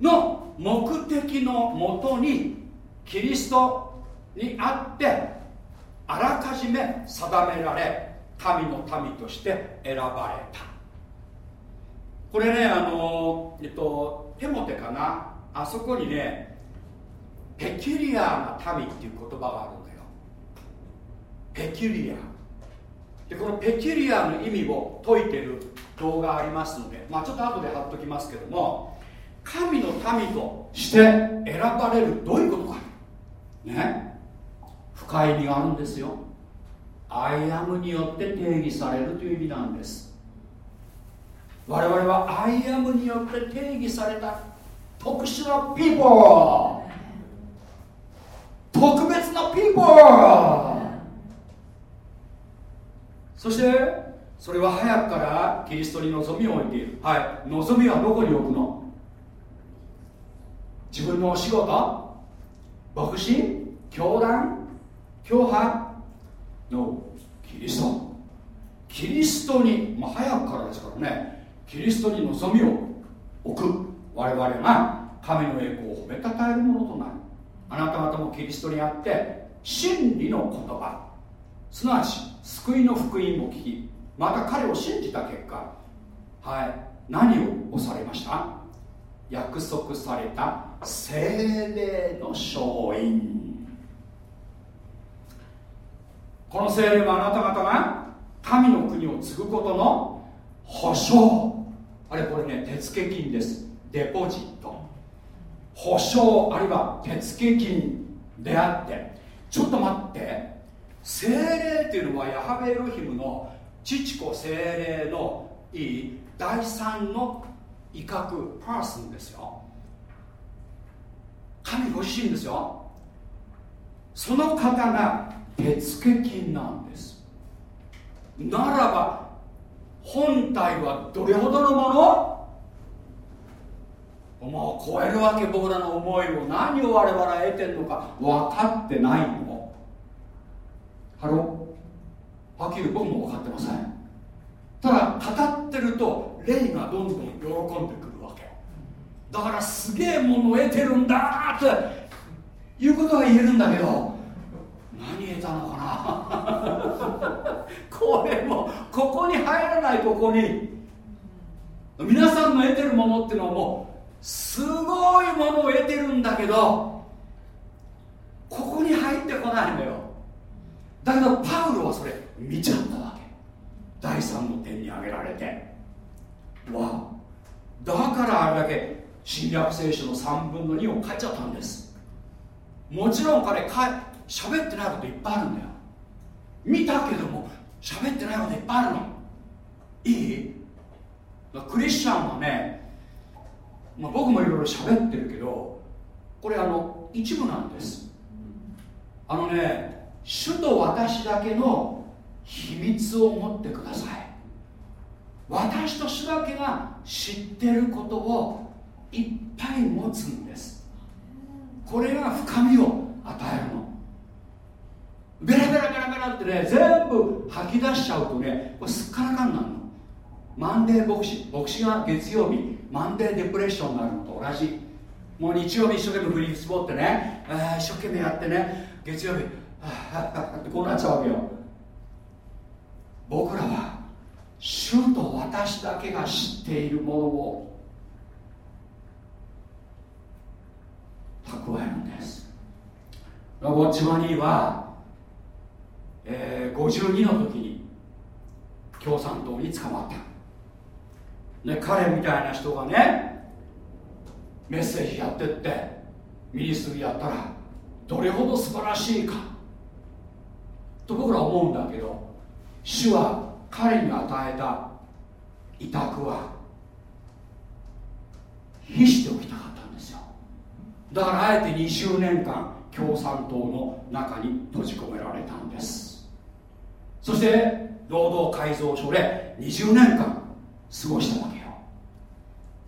の目的のもとにキリストにあってあらかじめ定められ神の民として選ばれた。これねあのえっとテモテかな？あそこにねペキュリアな民っていう言葉があるんだよ。ペキュリアでこのペキュリアの意味を説いてる動画ありますのでまあちょっと後で貼っときますけども神の民として選ばれるどういうことか。ね。深い意味があるんですよ。アイアムによって定義されるという意味なんです。我々は I am によって定義された特殊なピーポー特別なピーポーそしてそれは早くからキリストに望みを置いている。はい。望みはどこに置くの？自分のお仕事？牧師？教団？教派？のキリスト。キリストに、まあ、早くからですからね。キリストに望みを置く。我々が神の栄光を褒めたたえるものとなる。あなた方もキリストにあって真理の言葉。すなわち救いの福音も聞きまた彼を信じた結果はい何を押されました？約束された精霊の勝因。この精霊はあなた方が神の国を継ぐことの保証。あれこれね手付金です。デポジット。保証あるいは手付金であって。ちょっと待って。精霊っていうのはヤハベエロヒムの父子精霊のいい第三の威嚇パーソンですよ。神ご自身ですよ。その方が手付金なんです。ならば本体はどれほどのもの？もう超えるわけ僕らの思いを何を我々は得てるのか分かってないの。ハロはっきり僕も分かってません。ただ語ってると霊がどんどん喜んでくる。だからすげえものを得てるんだっていうことは言えるんだけど何得たのかな？*laughs* これもここに入らないここに皆さんの得てるものっていうのはもうすごいものを得てるんだけどここに入ってこないのよ。だけどパウロはそれ見ちゃったわけ。第三の点に挙げられて。わだからあれだけ新約聖書の3分の2を書いちゃったんです。もちろん彼か喋ってないこといっぱいあるんだよ。見たけども喋ってないこといっぱいあるの。いい？クリスチャンはねまあ、僕もいろいろ喋ってるけどこれあの一部なんです。あのね主と私だけの秘密を持ってください。私と主だけが知ってることをいっぱい持つんです。これが深みを与えるの。ベラベラベラベラってね全部吐き出しちゃうとねこれすっからかんなんの。マンデー牧師牧師が月曜日マンデーデプレッションになるのと同じ。もう日曜日一生懸命振り絞ってね、一生懸命やってね月曜日ってこうなっちゃうわけよ。僕らは主と私だけが知っているものを蓄えるんです。ウォッチマニーは、えー、52の時に共産党に捕まった。ね、彼みたいな人がねメッセージやってってミニスリーやったらどれほど素晴らしいか。と僕ら思うんだけど主は彼に与えた委託は非しておきたかだからあえて20年間共産党の中に閉じ込められたんです。そして労働改造所で20年間過ごしたわけよ。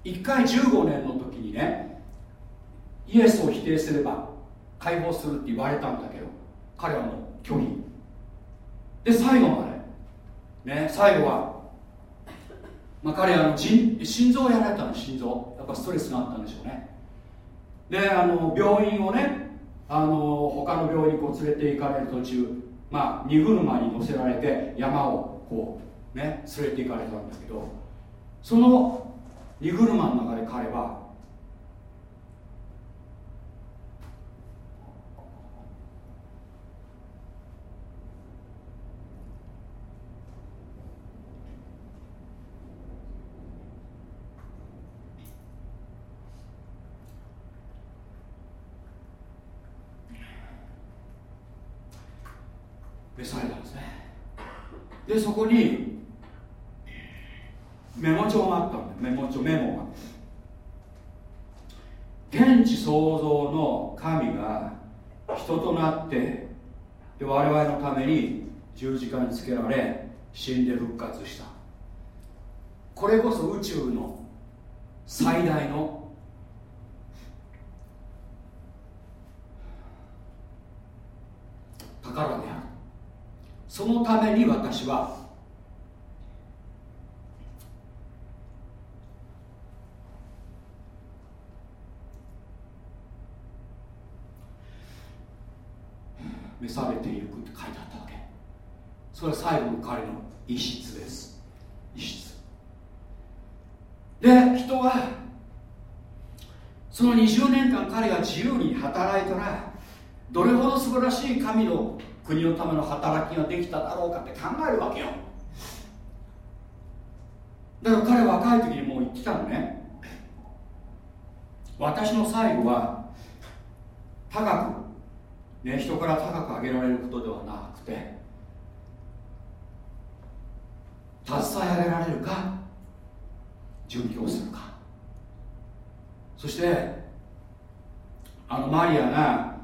1回15年の時にねイエスを否定すれば解放するって言われたんだけど彼はもう拒否。で最後までね最後はまあ、彼あの心心臓をやられたの心臓。やっぱストレスがあったんでしょうね。であの病院をねあの他の病院にこう連れて行かれる途中まあ荷車に乗せられて山をこうね連れて行かれたんですけどその荷車の中で彼は召されたんですねでそこにメモ帳があったんだメモ帳メモが。天地創造の神が人となってで我々のために十字架につけられ死んで復活した。これこそ宇宙の最大の宝である。そのために私は召されているって書いてあったわけ。それは最後の彼の遺失です。遺失で人はその20年間彼が自由に働いたらどれほど素晴らしい神の国のための働きができただろうかって考えるわけよ。だから彼は若い時にもう言ってたのね。私の最後は高く、ね、人から高く上げられることではなくて携え上げられるか殉教するか。そしてあのマリアが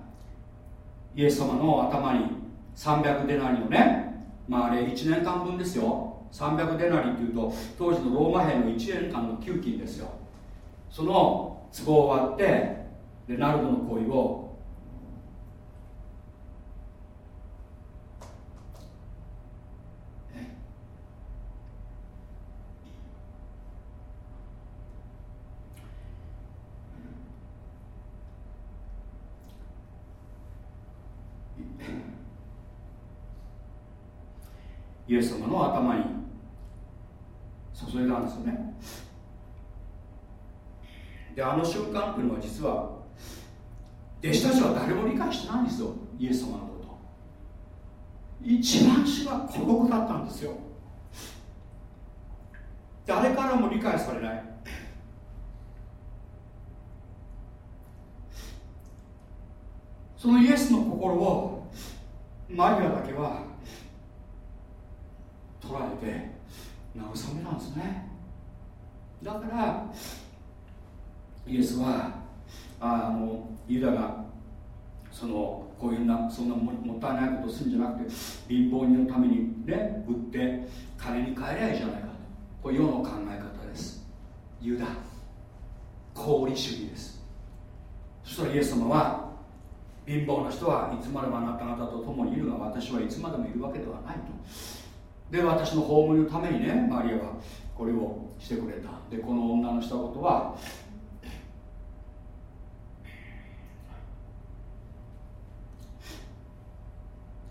イエス様の頭に300デナリをね。まああれ1年間分ですよ。300デナリっていうと当時のローマ兵の1年間の給金ですよ。その壺を割ってレナルドの恋をイエス様の頭に注いだんですよね。であの瞬間っていうのは実は弟子たちは誰も理解してないんですよ。イエス様のこと。一番死は孤独だったんですよ。誰からも理解されない。そのイエスの心をマリアだけは捉えて慰めなんですね。だからイエスはあのユダがそのこういうなそんなもったいないことをするんじゃなくて貧乏人のためにね売って金に換えりゃいいじゃないかと。これ世の考え方です。ユダ功利主義です。そしたらイエス様は貧乏な人はいつまでもあなた方と共にいるが私はいつまでもいるわけではないと。で私の葬りのためにねマリアはこれをしてくれた。でこの女のしたことは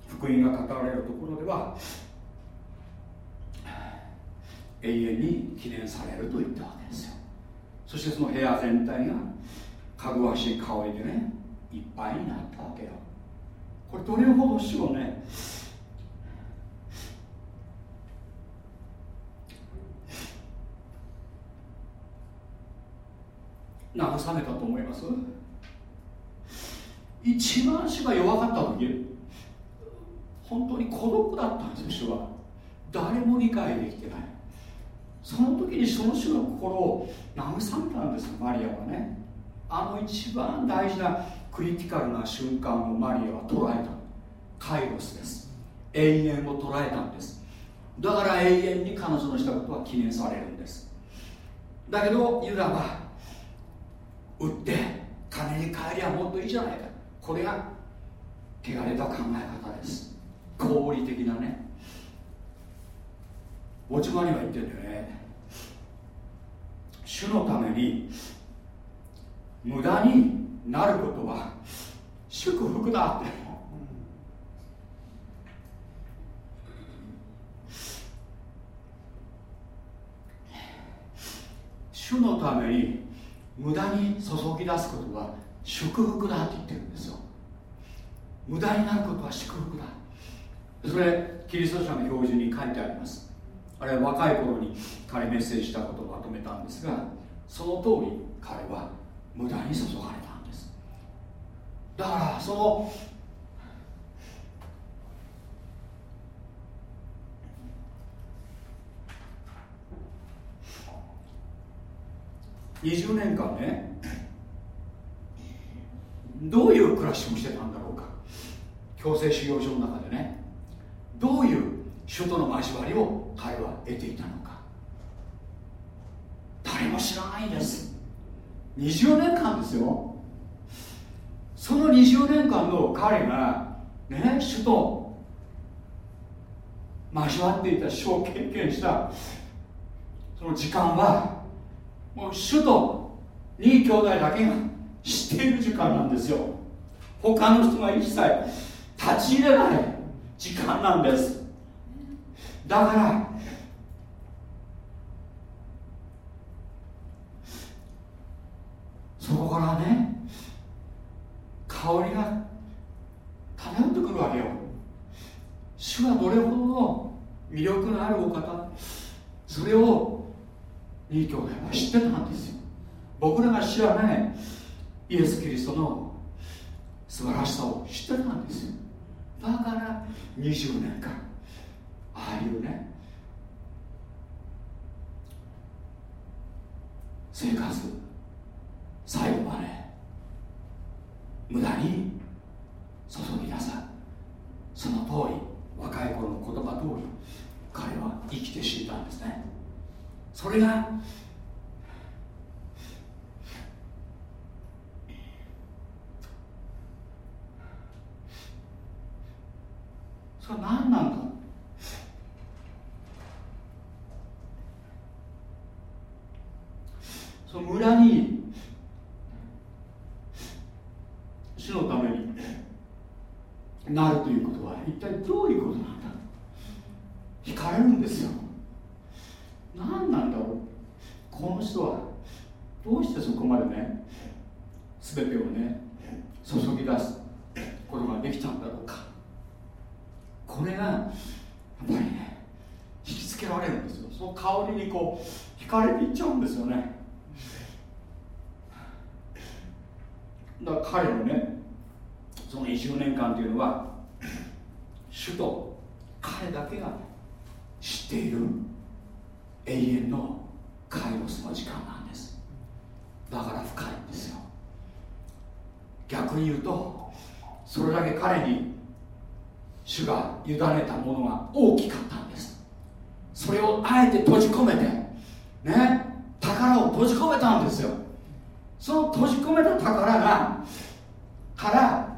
福音が語られるところでは永遠に記念されると言ったわけですよ。そしてその部屋全体がかぐわしい香りでねいっぱいになったわけよ。これどれほど主をね慰めたと思います？一番主が弱かった時本当に孤独だったんですよ主は。誰も理解できてない。その時にその主の心を慰めたんですよマリアはね。あの一番大事なクリティカルな瞬間をマリアは捉えた。カイロスです。永遠を捉えたんです。だから永遠に彼女のしたことは記念されるんです。だけどユダは売って金に換えりゃもっといいじゃないか。これが汚れた考え方です。合理的なね。落ち葉には言ってんだよね。主のために無駄になることは祝福だって。主のために無駄に注ぎ出すことは祝福だって言ってるんですよ。無駄になることは祝福だ。それキリスト者の標準に書いてあります。あれは若い頃に彼メッセージしたことをまとめたんですがその通り彼は無駄に注がれたんです。だからその20年間ね。どういう暮らしをしてたんだろうか。強制修行所の中でね。どういう首都の交わりを彼は得ていたのか。誰も知らないです。20年間ですよ。その20年間の彼がね首都交わっていた書を経験したその時間はもう主と2兄弟だけが知っている時間なんですよ。他の人が一切立ち入れない時間なんです。だからそこからね香りが漂ってくるわけよ主はどれほどの魅力のあるお方それをいい兄弟は知ってたんですよ。僕らが知らないイエス・キリストの素晴らしさを知ってたんですよ。だから20年間ああいうね生活最後まで無駄に注ぎなさその通り若い頃の言葉通り彼は生きて死んだんですねそれがそれは何なんだその村に主のためになるということは一体どういうことなんだ惹かれるんですよ何なんだろうこの人はどうしてそこまでね全てをね注ぎ出すことができたんだろうかこれがやっぱりね引きつけられるんですよその香りにこう惹かれていっちゃうんですよねだから彼のねその20年間というのは主と彼だけが知っている永遠のカイロスの時間なんです。だから深いんですよ。逆に言うとそれだけ彼に主が委ねたものが大きかったんです。それをあえて閉じ込めてね宝を閉じ込めたんですよ。その閉じ込めた宝がから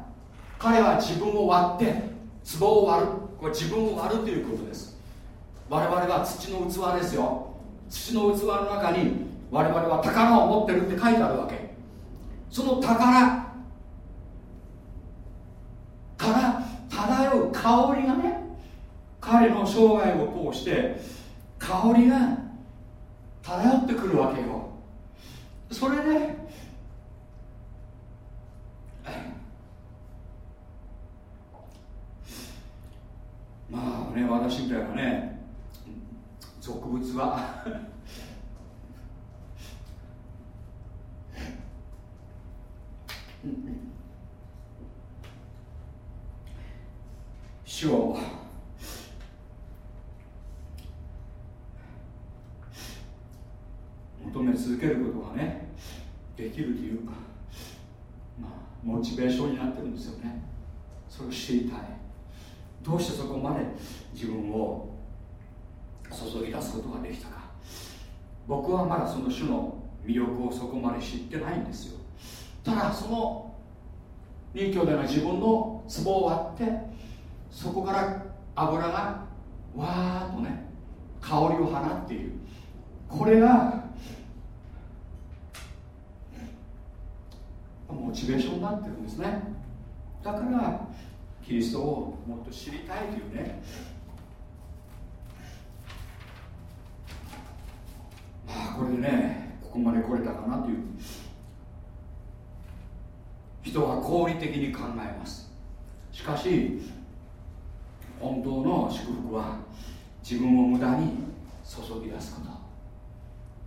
彼は自分を割って壺を割る。これ自分を割るということです。我々は土の器ですよ。土の器の中に我々は宝を持ってるって書いてあるわけ。その宝から漂う香りがね彼の生涯を通して香りが漂ってくるわけよ。それでまあね私みたいなね俗物は。主を求め続けることがねできるというか、まあ、モチベーションになってるんですよね。それを知りたい。どうしてそこまで自分を注ぎ出すことができたか。僕はまだその種の魅力をそこまで知ってないんですよ。ただその人兄弟が自分の壺を割ってそこから油がわーっとね香りを放っている。これがモチベーションになってるんですね。だからキリストをもっと知りたいというね。まあこれでねここまで来れたかなという。人は合理的に考えます。しかし本当の祝福は自分を無駄に注ぎ出すこと。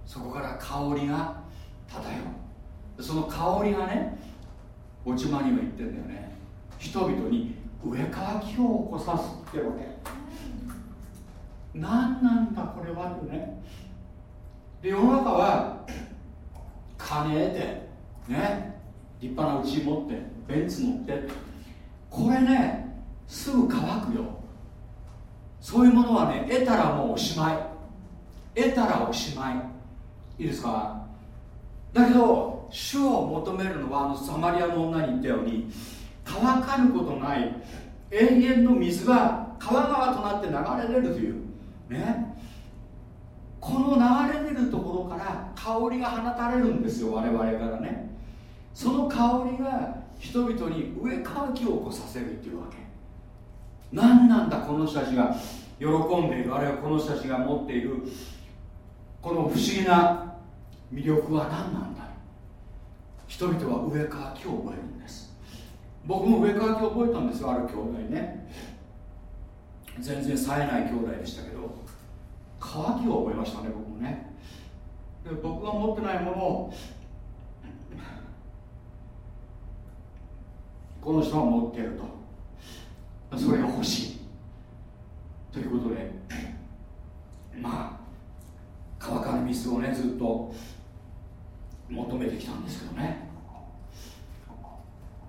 そこから香りが漂う。その香りがね落ち間には言ってんだよね。人々に上乾きを起こさすってわけ。何なんだこれはってね。で世の中は金得てね立派な家持ってベンツ乗ってこれねすぐ乾くよ。そういうものはね得たらもうおしまい。得たらおしまい。いいですか？だけど主を求めるのはあのサマリアの女に言ったように乾かぬことない。永遠の水が川川となって流れ出るという。ね。この流れ出るところから香りが放たれるんですよ我々からね。その香りが人々に上乾きを起こさせるっていうわけ。何なんだこの人たちが。喜んでいる。あるいはこの人たちが持っている。この不思議な魅力は何なんだ。人々は上乾きを覚えるんです。僕も上乾き覚えたんですよある兄弟ね。全然冴えない兄弟でしたけど乾きを覚えましたね僕もね。で僕が持ってないものをこの人は持っていると。それが欲しい。ということでまあ乾かぬ水をねずっと求めてきたんですけどね。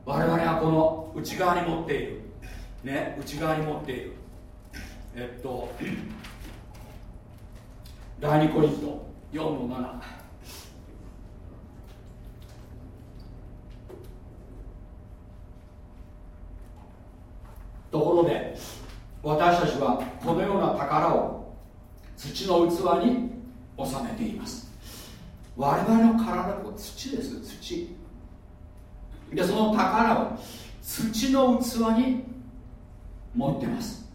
我々はこの内側に持っている。ね内側に持っている。えっと第2コリント。4の7ところで私たちはこのような宝を土の器に収めています。我々の体は土です土。でその宝を土の器に持ってます。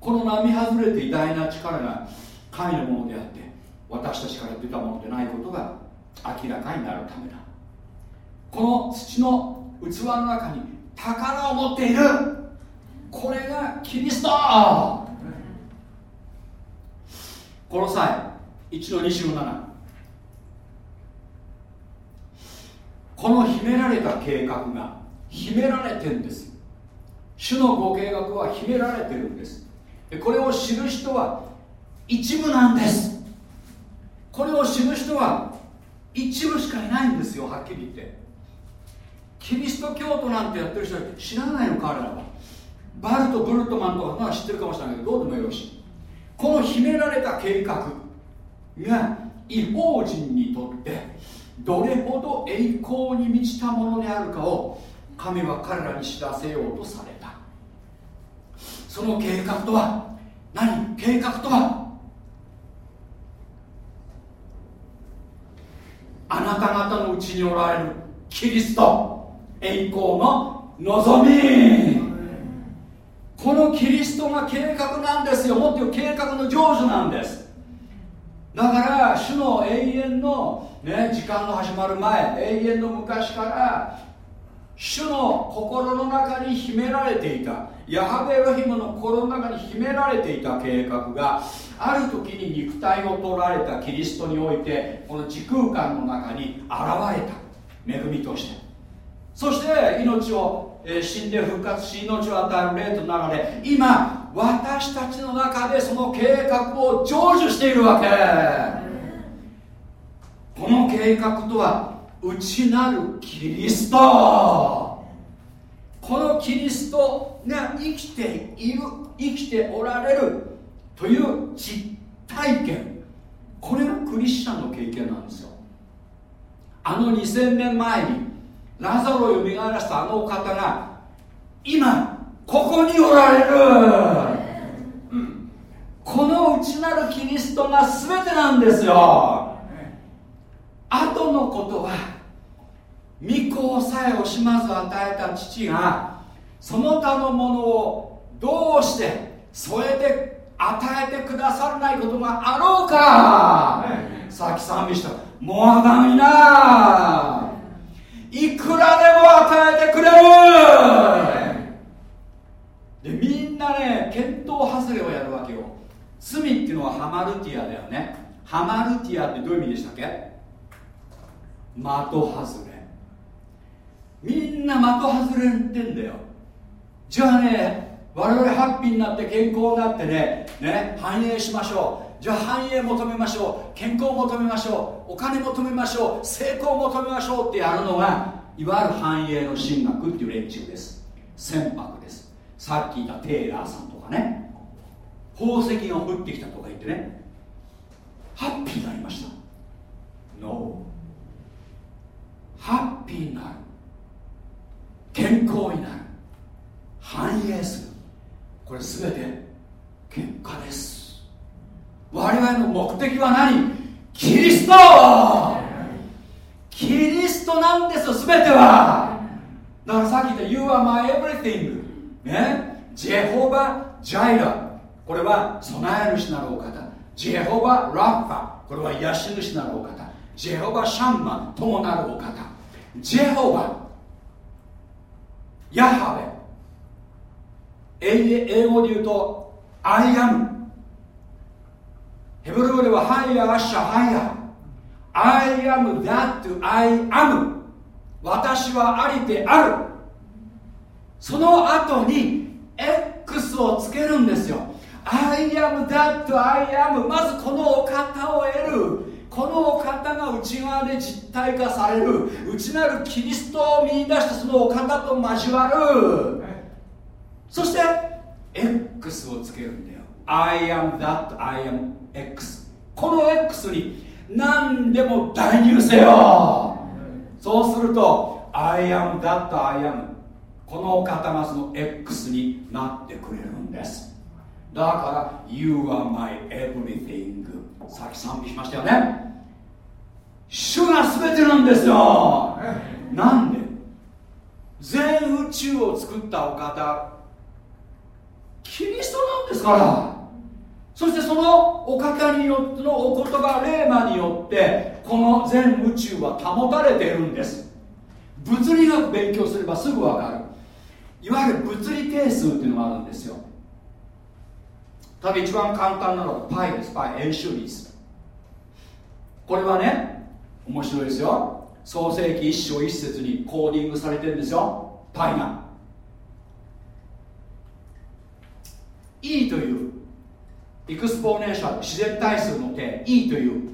この並外れて偉大な力が神のものであって私たちから出たものでないことが明らかになるためだ。この土の器の中に宝を持っている。これがキリスト。この際1の27この秘められた計画が秘められてるんです。主のご計画は秘められてるんです。これを知る人は一部なんです。これを知る人は一部しかいないんですよはっきり言って。キリスト教徒なんてやってる人は知らないの彼らは。バルト・ブルトマンとかは知ってるかもしれないけどどうでもよろしい。この秘められた計画が違法人にとってどれほど栄光に満ちたものであるかを神は彼らに知らせようとされた。その計画とは何計画とは？あなた方のうちにおられるキリスト栄光の望み。このキリストが計画なんですよ。もっと言う計画の成就なんですだから主の永遠の、ね、時間の始まる前永遠の昔から主の心の中に秘められていた。ヤハベエロヒムの心の中に秘められていた計画がある時に肉体を取られたキリストにおいてこの時空間の中に現れた。恵みとして。そして命をえ、死んで復活し命を与える霊となられ今私たちの中でその計画を成就しているわけ。この計画とは内なるキリスト。このキリストが生きている生きておられるという実体験。これがクリスチャンの経験なんですよ。あの2000年前にラザロを蘇らせたあのお方が今ここにおられる、うん、この内なるキリストが全てなんですよ。後のことは御子さえ惜しまず与えた父がその他のものをどうして添えて与えてくださらないことがあろうか、さっき賛美した。もうあがんいな。いくらでも与えてくれるでみんなね見当外れをやるわけよ。罪っていうのはハマルティアだよね。ハマルティアってどういう意味でしたっけ？的外れ。みんな的外れってんだよ。じゃあね我々ハッピーになって健康になってねね繁栄しましょう。じゃあ繁栄求めましょう。健康求めましょう。お金求めましょう。成功求めましょうってやるのがいわゆる繁栄の神学っていう連中です。船舶です。さっき言ったテイラーさんとかね。宝石が降ってきたとか言ってね。ハッピーになりました。No ハッピーになる。健康になる。繁栄する。これ全て結果です。我々の目的は何？キリスト！キリストなんですよ全ては。だからさっき言った You are my everything ね？ジェホバ・ジャイラこれは備え主なるお方。ジェホバ・ラッファこれは癒し主なるお方。ジェホバ・シャンマともなるお方。ジェホバヤハベ英語で言うと I am ヘブル語ではハイヤーアッシャハイヤー。I am that I am 私はありである。その後に X をつけるんですよ。I am that I am まずこのお方を得る。このお方が内側で実体化される。内なるキリストを見出してそのお方と交わる。そして X をつけるんだよ。I am that I am X この X に何でも代入せよ。そうすると I am that I am このお方がその X になってくれるんです。だから You are my everything. さっき賛美しましたよね。主が全てなんですよ。なんで？全宇宙を作ったお方キリストなんですから。そしてそのお方によってのお言葉レーマによってこの全宇宙は保たれているんです。物理学勉強すればすぐ分かる。いわゆる物理定数っていうのがあるんですよ。ただ一番簡単なのはパイです。パイ円周率。これはね面白いですよ。創世紀一章一節にコーディングされてるんですよ。パイが。E というエクスポーネーション自然対数の定。E という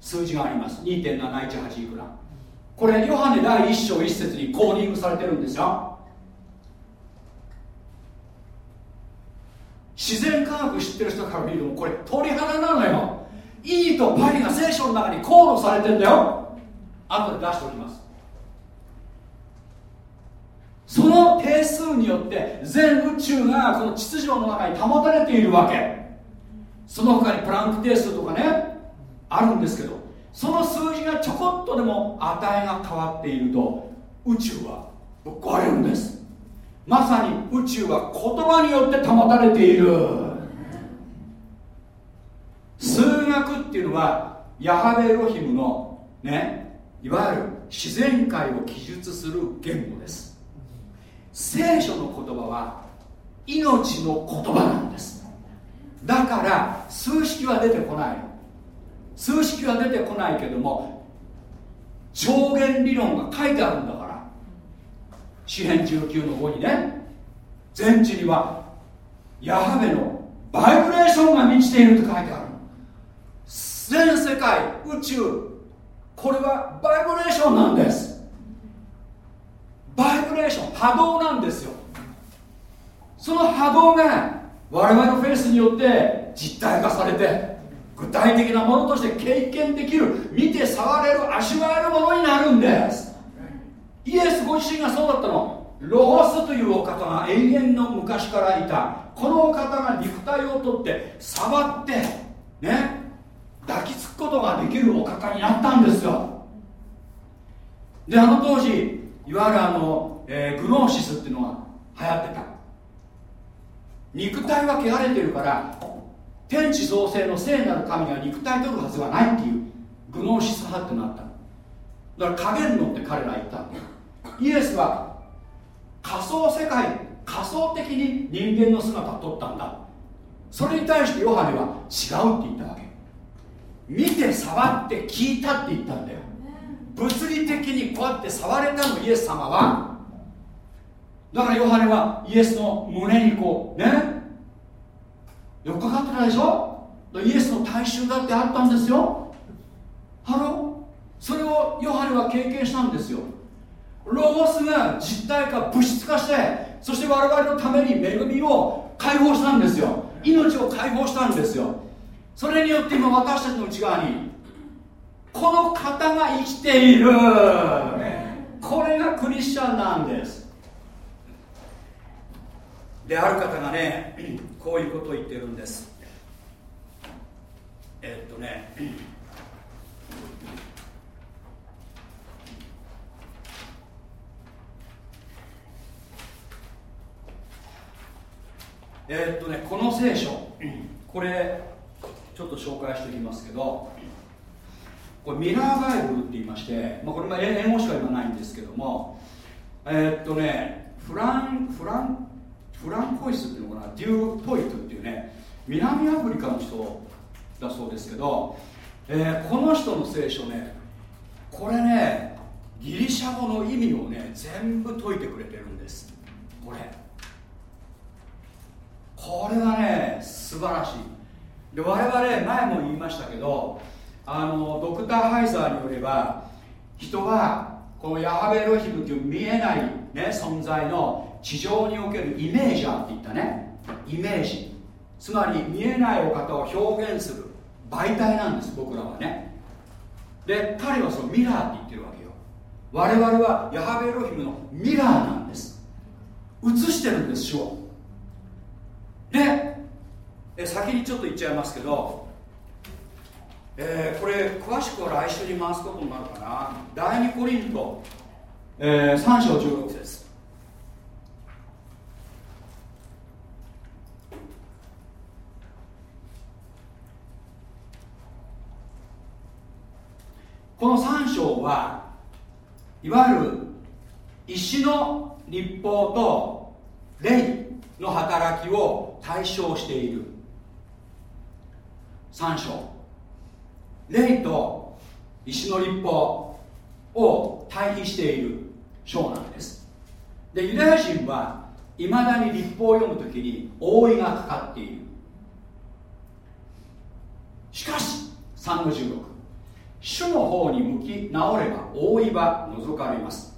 数字があります。2.718いくら。これヨハネ第1章1節にコーディングされてるんですよ。自然科学知ってる人から見るとこれ鳥肌なのよ。E とパリが聖書の中にコードされてんだよ。後で出しておきます。その定数によって全宇宙がこの秩序の中に保たれているわけ。その他にプランク定数とかねあるんですけどその数字がちょこっとでも値が変わっていると宇宙はぶっ壊れるんです。まさに宇宙は言葉によって保たれている。数学っていうのはヤハベエロヒムのねいわゆる自然界を記述する言語です。聖書の言葉は命の言葉なんです。だから数式は出てこない数式は出てこないけども上限理論が書いてあるんだから詩篇19の5にね全地にはヤハベのバイブレーションが満ちていると書いてある全世界宇宙これはバイブレーションなんです。バイブレーション波動なんですよ。その波動が我々のフェイスによって実体化されて具体的なものとして経験できる見て触れる味わえるものになるんです。イエスご自身がそうだったの。ロゴスというお方が永遠の昔からいた。このお方が肉体をとって触ってね抱きつくことができるお方になったんですよ。であの当時いわゆるあの、えー、グノーシスっていうのが流行ってた。肉体は汚れてるから天地創生の聖なる神が肉体取るはずがないっていうグノーシス派ってなった。だから影のって彼ら言った。んだよイエスは仮想世界仮想的に人間の姿を取ったんだ。それに対してヨハネは違うって言ったわけ。見て触って聞いたって言ったんだよ。物理的にこうやって触れたのイエス様は。だからヨハネはイエスの胸にこうね？よっかかってないでしょ？イエスの大衆だってあったんですよ。ハロそれをヨハネは経験したんですよロゴスが実体化物質化してそして我々のために恵みを解放したんですよ。命を解放したんですよ。それによって今私たちの内側にこの方が生きている。これがクリスチャンなんです。である方がねこういうことを言ってるんです。えっとねえー、っとねこの聖書これちょっと紹介しておきますけどこれミラーバイブルって言いまして、まあ、これも英語しか言わないんですけどもえー、っとねフランフランフランコイスっていうのかなデュー・ポイトっていうね南アフリカの人だそうですけど、えー、この人の聖書ねこれねギリシャ語の意味をね全部解いてくれてるんです。これこれがね素晴らしい。で我々前も言いましたけどあのドクター・ハイザーによれば人はこのヤハベロヒムという見えない、ね、存在の地上におけるイメージャーって言ったね。イメージ。つまり見えないお方を表現する媒体なんです僕らはね。で彼はそのミラーって言ってるわけよ。我々はヤハベロヒムのミラーなんです。映してるんです主をでえ先にちょっと言っちゃいますけど、えー、これ詳しくは来週に回すことになるかな。第2コリント、えー、3章16節。この3章はいわゆる石の立法と霊。の働きを対象している。3章。霊と石の立法を対比している章なんです。でユダヤ人はいまだに立法を読むときに覆いがかかっている。しかし3の16主の方に向き直れば覆いは除かれます。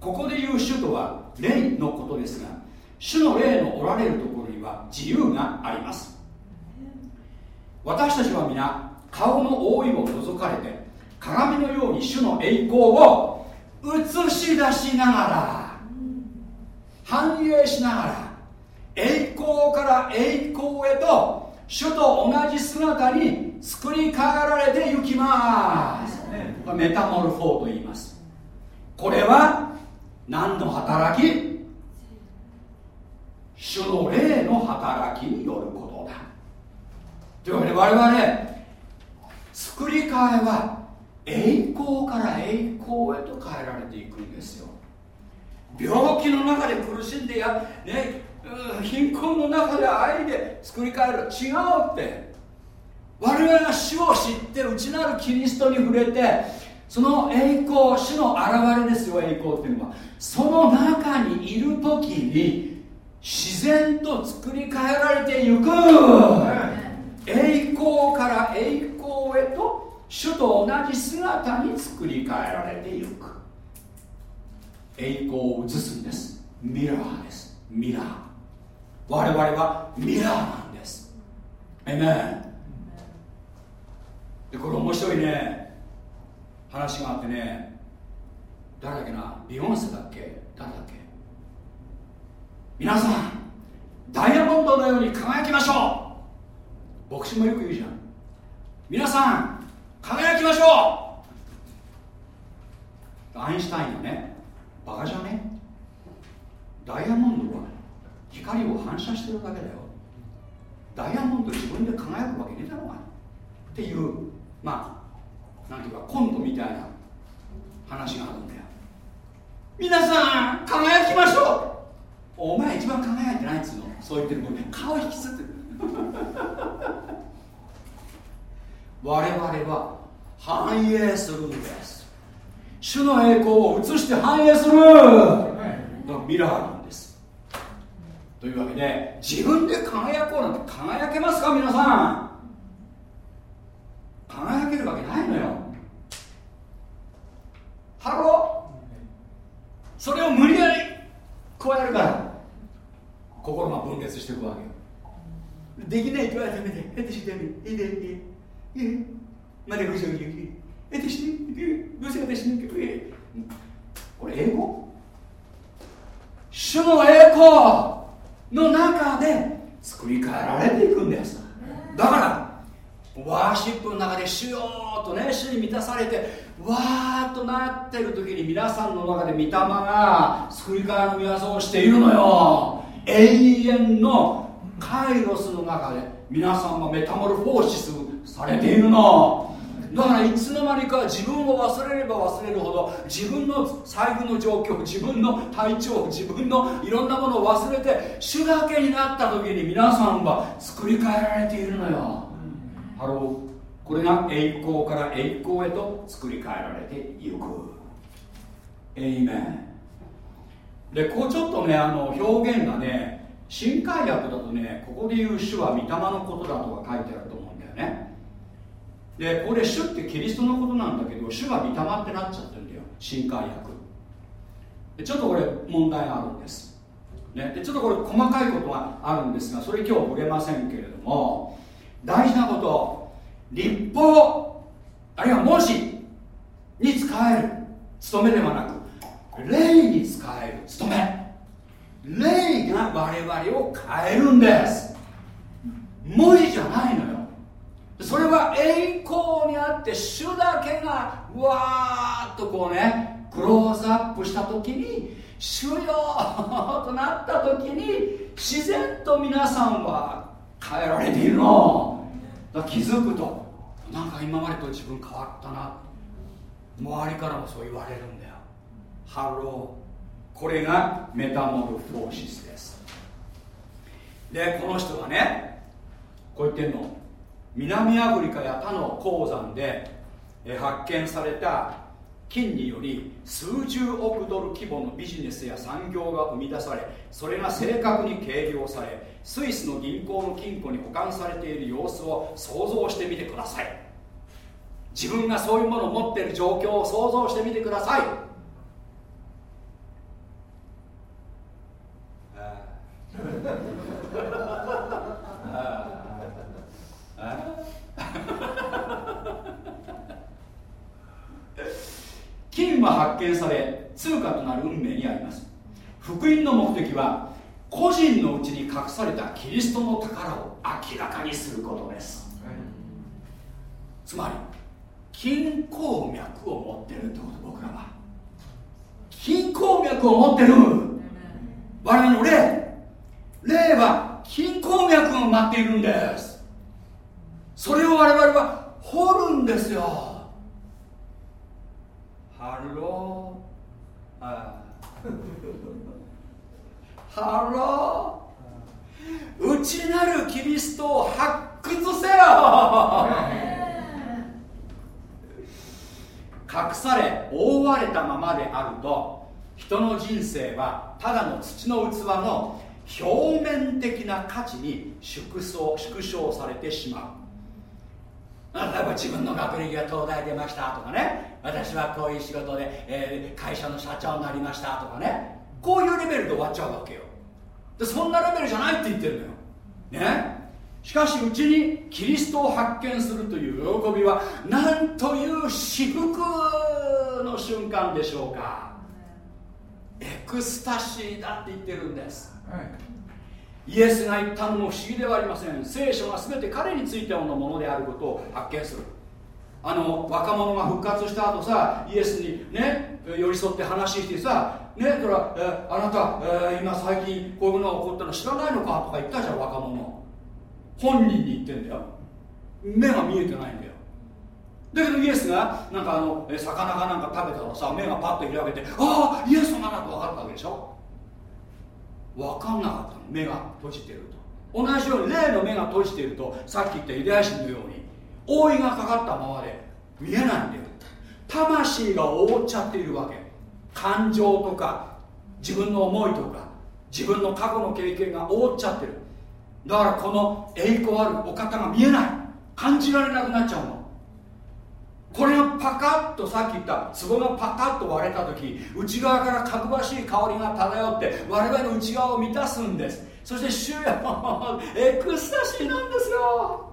ここで言う主とは霊のことですが主の霊のおられるところには自由があります。私たちは皆顔の覆いを除かれて鏡のように主の栄光を映し出しながら反映しながら栄光から栄光へと主と同じ姿に作り変えられてゆきます。メタモルフォーと言います。これは何の働き？主の霊の働きによることだ。というわけで我々作り変えは栄光から栄光へと変えられていくんですよ。病気の中で苦しんでや、ね、貧困の中で愛で作り変える。違うって。我々が主を知って内なるキリストに触れてその栄光主の現れですよ栄光っていうのは。その中にいる時に自然と作り変えられていく。栄光から栄光へと主と同じ姿に作り変えられていく。栄光を映すんです。ミラーです。ミラー。我々はミラーなんです。えめでこれ面白いね。話があってね。誰だっけな？ビヨンセだっけ？誰だっけ？皆さんダイヤモンドのように輝きましょう。牧師もよく言うじゃん。皆さん輝きましょう。アインシュタインがねバカじゃね？ダイヤモンドは光を反射してるだけだよ。ダイヤモンド自分で輝くわけねえだろうが。っていうまあなんていうかコントみたいな話があるんだよ。皆さん輝きましょう。お前一番輝いてないっつうの？そう言ってるもんね。顔引きつってる。我々は反映するんです。主の栄光を映して反映する。のミラーなんです。というわけで自分で輝こうなんて輝けますか？皆さん。輝けるわけないのよ。 Hello。それを無理やりこうやるから。心が分裂していくわけ。できないとはダメで、えてしてみ、えで、え、え、まだごしょぎ、えてして、どうせ私に、え、これ英語？主の栄光の中で作り変えられていくんです。だからワーシップの中で主よとね主に満たされてわーっとなってる時に皆さんの中で御霊が作り変えの宮沢をしているのよ永遠のカイロスの中で皆さんは metamorphosis されているの。だからいつの間にか自分を忘れれば忘れるほど自分の財布の状況自分の体調自分のいろんなものを忘れて主だけになった時に皆さんは作り変えられているのよ。 Hello。これが栄光から栄光へと作り変えられていく。エイメンでこうちょっとねあの表現がね新海訳だとねここで言う主は御霊のことだとか書いてあると思うんだよね。でこれ主ってキリストのことなんだけど主が御霊ってなっちゃってるんだよ新海訳でちょっとこれ問題があるんです、ね、でちょっとこれ細かいことがあるんですがそれ今日触れませんけれども大事なこと立法あるいは文字に使える務めではなく霊に使える務め。霊が我々を変えるんです。文字じゃないのよ。それは栄光にあって主だけがわーっとこうねクローズアップした時に主よとなった時に自然と皆さんは変えられているの。だ気づくとなんか今までと自分変わったな。周りからもそう言われるん Hello。これが metamorphosis です。でこの人がねこう言ってんの。南アフリカや他の鉱山で発見された金により数十億ドル規模のビジネスや産業が生み出されそれが正確に計量されスイスの銀行の金庫に保管されている様子を想像してみてください。自分がそういうものを持っている状況を想像してみてください。金は発見され通貨となる運命にあります。福音の目的は個人のうちに隠されたキリストの宝を明らかにすることです、つまり金鉱脈を持ってるってこと僕らは。金鉱脈を持ってる。我々の霊。霊は金鉱脈を待っているんです。それを我々は掘るんですよ。ハローハロー内なるキリストを発掘せよ。隠され覆われたままであると人の人生はただの土の器の表面的な価値に縮小縮小されてしまう。例えば自分の学歴が東大出ましたとかね。私はこういう仕事で、えー、会社の社長になりましたとかね。こういうレベルで終わっちゃうわけよ。でそんなレベルじゃないって言ってるのよ。ね。しかしうちにキリストを発見するという喜びはなんという至福の瞬間でしょうか。エクスタシーだって言ってるんです、はい、イエスが言ったのも不思議ではありません。聖書が全て彼についてのものであることを発見する。あの若者が復活した後さイエスにね寄り添って話してさねだから、えあなた、えー、今最近こういうのが起こったの知らないのかとか言ったじゃん若者。本人に言ってんだよ。目が見えてないんだよだけどイエスがなんかあの魚かなんか食べたらさ目がパッと開けてああイエス様だと分かったわけでしょ？分かんなかったの。目が閉じてると。同じように霊の目が閉じているとさっき言ったユダヤ人のように覆いがかかったままで見えないんだよ魂が覆っちゃっているわけ。感情とか自分の思いとか自分の過去の経験が覆っちゃってる。だからこの栄光あるお方が見えない。感じられなくなっちゃうの。これがパカッとさっき言った壺がパカッと割れた時内側からかぐばしい香りが漂って我々の内側を満たすんです。そして主よ *laughs* エクスタシーなんですよ。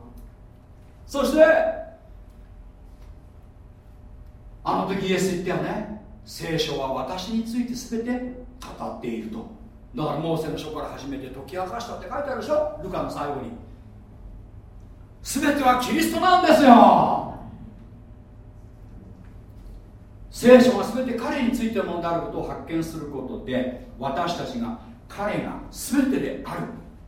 そしてあの時イエス言ったよね。聖書は私について全て語っていると。だからモーセの書から始めて解き明かしたって書いてあるでしょ。ルカの最後に。全てはキリストなんですよ。聖書が全て彼についてのものであることを発見することで私たちが彼が全てである。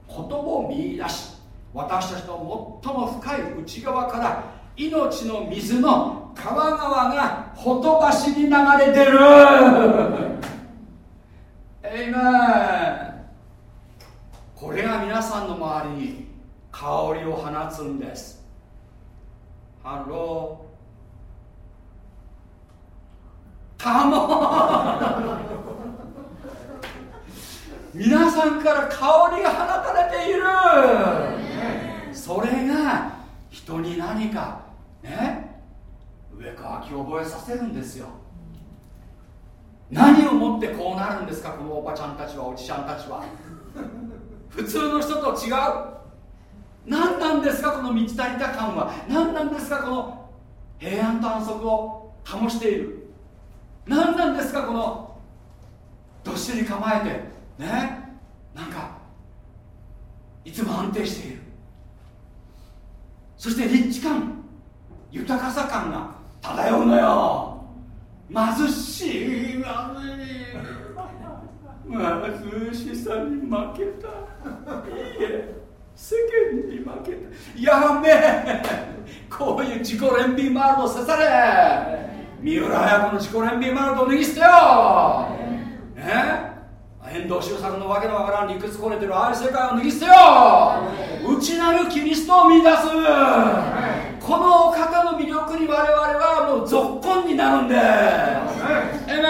ことを見出し私たちの最も深い内側から命の水の川川がほとばしに流れてる。エイメンこれが皆さんの周りに香りを放つんです。ハローカモン皆さんから香りが放たれている。それが人に何かね上かき覚えさせるんですよ。何をもってこうなるんですかこのおばちゃんたちはおじちゃんたちは。普通の人と違う。何なんですかこの満ち足りた感は。何なんですかこの平安と安息を醸している。何なんですかこのどっしり構えて。ね。なんかいつも安定している。そして立地感豊かさ感が漂うのよ。貧しい貧しい貧しさに負けた。いいえ世間に負けた。やめ。こういう自己憐憫マールドせされ。三浦綾子の自己憐憫マールドを脱ぎ捨てよ。ね？遠藤周作のわけのわからん理屈こねてるああいう世界を脱ぎ捨てよ。内なるキリストを見出す。このお方の魅力に我々はもうぞっこんになるんで。えめ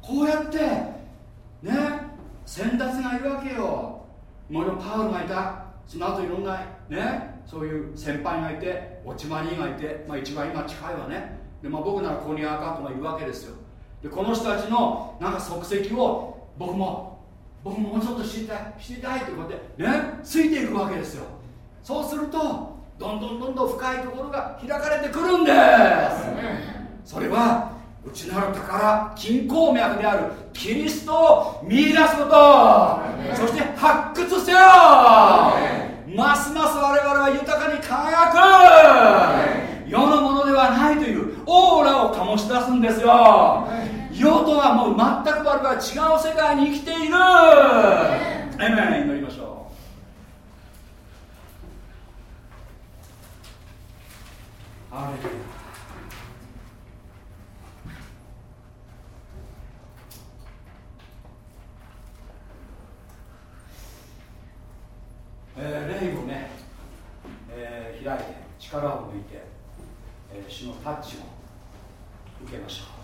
こうやってね？先達がいるわけよ。もちろんパウルがいた。その後いろんなね？そういう先輩がいてオチマリーがいて、まあ、一番今近いわね。で、まあ、僕ならコニアーカートがいるわけですよ。でこの人たちのなんか足跡を僕も僕ももうちょっと知りたい知りたいってことでねついていくわけですよ。そうするとどんどんどんどん深いところが開かれてくるんです。それは内なる宝金鉱脈であるキリストを見出すこと。そして発掘せよ。ますます我々は豊かに輝く。世のものではないというオーラを醸し出すんですよ。世とはもう全く我々は違う世界に生きている。エメン祈りましょう。ハレルヤ。えー、霊をね、えー、開いて力を抜いて、えー、主のタッチを受けましょう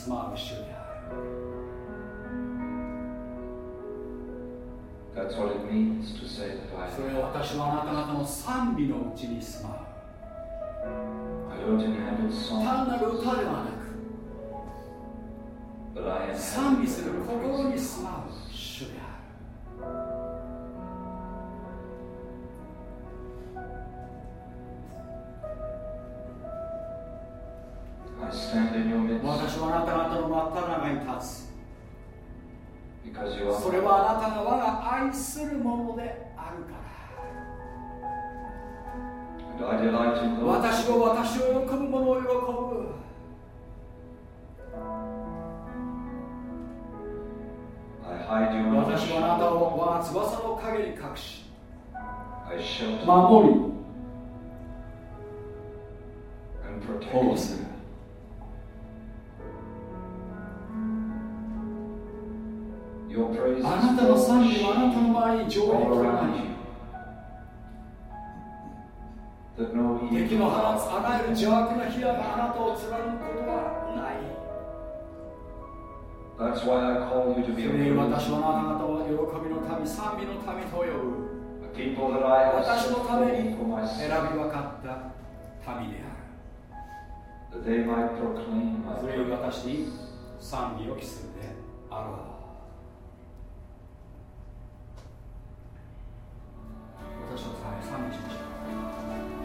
住まう主であるそれは私はあなた方の賛美のうちに住まう単なる歌ではなく賛美する心に住まう主である。私はあなた方の真っ只中に立つ。それはあなたが我が愛するものであるから。私は私を喜ぶ者を喜ぶ。私はあなたを我が翼の陰に隠し守り保護するあなたの賛美はあなたの周りに上陸がない敵の放つあらゆる邪悪な火があなたを貫くことはないそれに私はあなたを喜びの民、賛美の民と呼ぶ。私のために選び分かった民である。それを私に賛美を期するであろう。私のため賛美しま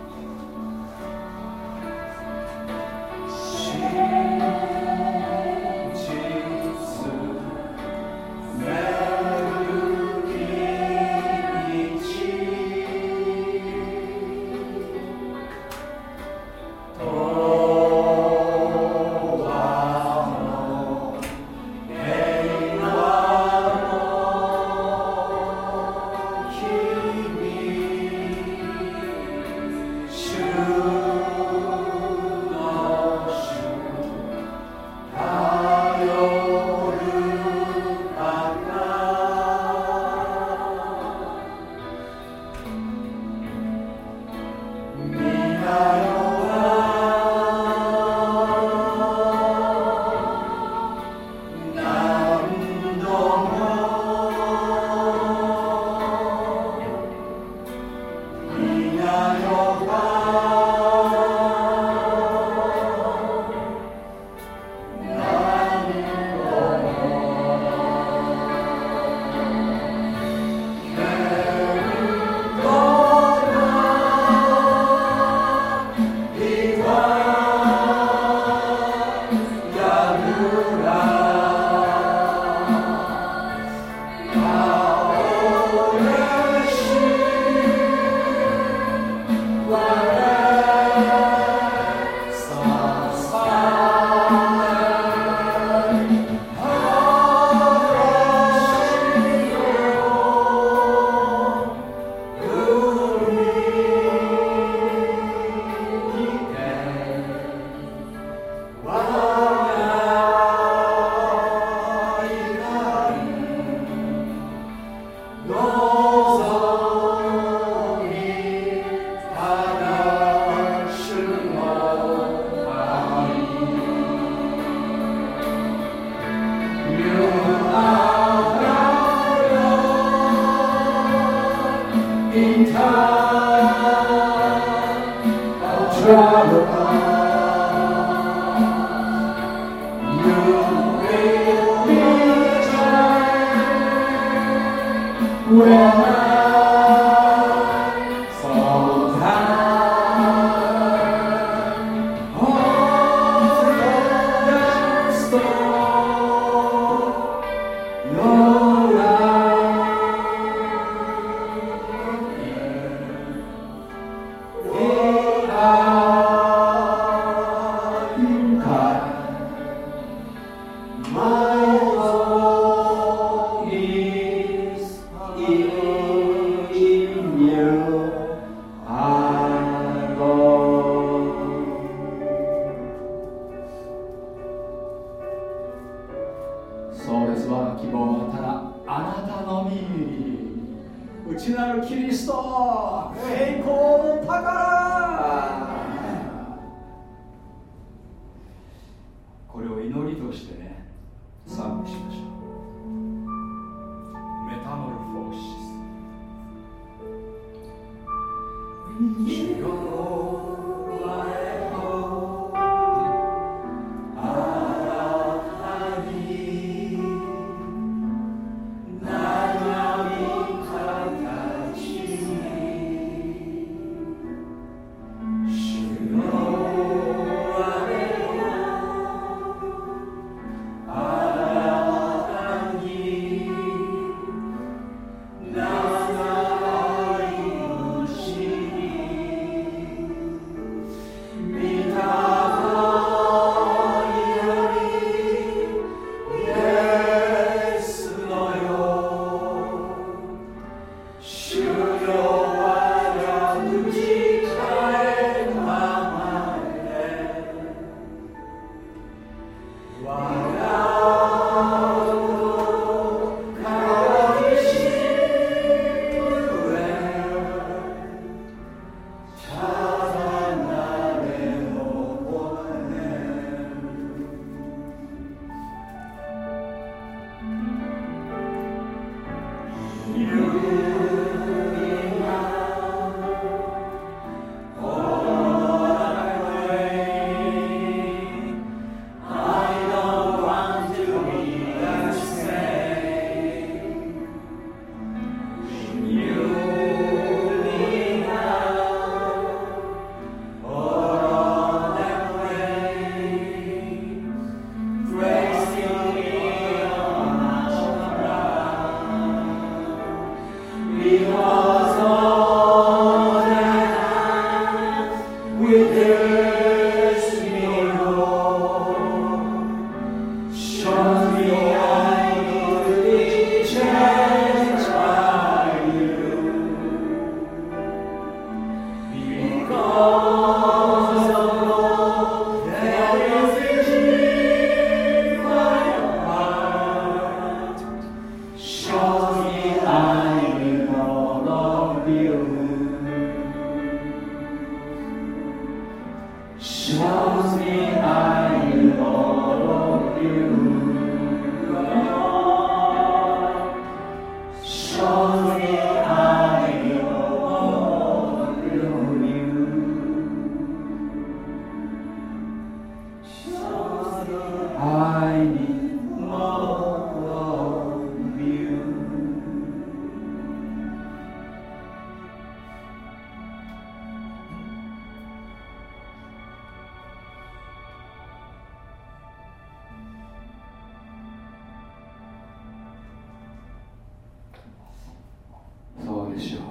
しょう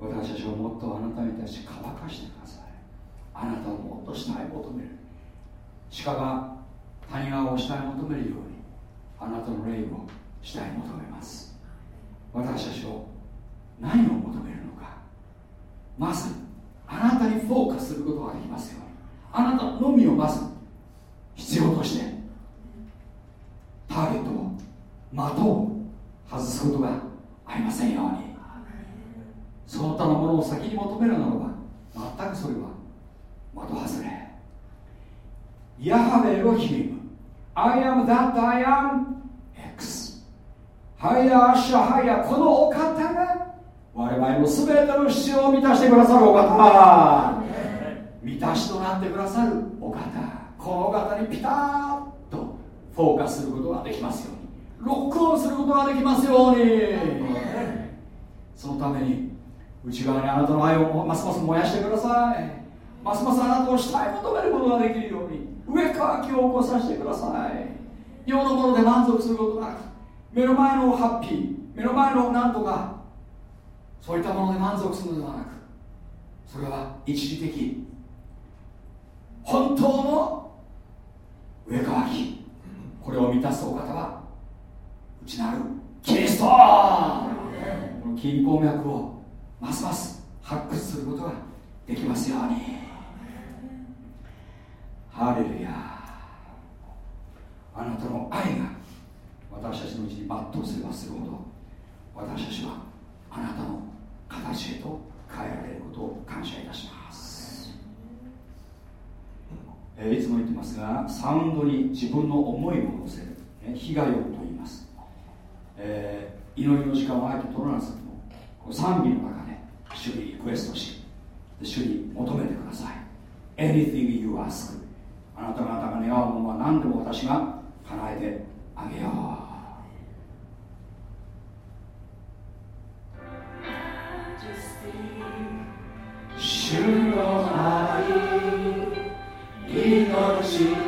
私たちをもっとあなたに対して乾かしてください。あなたをもっとしたい。求める鹿が谷川をしたい。求めるようにあなたの霊をしたい。求めます私たちをハイラーシャハイラこのお方が我々の全ての必要を満たしてくださるお方満たしとなってくださるお方このお方にピタッとフォーカスすることができますように。ロックオンすることができますように。そのために内側にあなたの愛をますます燃やしてください。ますますあなたをしたい求めることができるように上から気を起こさせてください。世のもので満足することなく目の前のハッピー目の前の何とかそういったもので満足するのではなくそれは一時的本当の上川きこれを満たすお方は内なるキリスト!この金鉱脈をますます発掘することができますように。ハレルヤ。あなたの愛が私たちのうちに全うすればするほど私たちはあなたの形へと変えられることを感謝いたします、えー、いつも言ってますがサウンドに自分の思いを乗せる、ね、被害をと言います、えー、祈りの時間をあえて取らなくても賛美の中で主にリクエストし主に求めてください。Anything you ask あなた方が願うものは何でも私が叶えてあげよう。主の愛命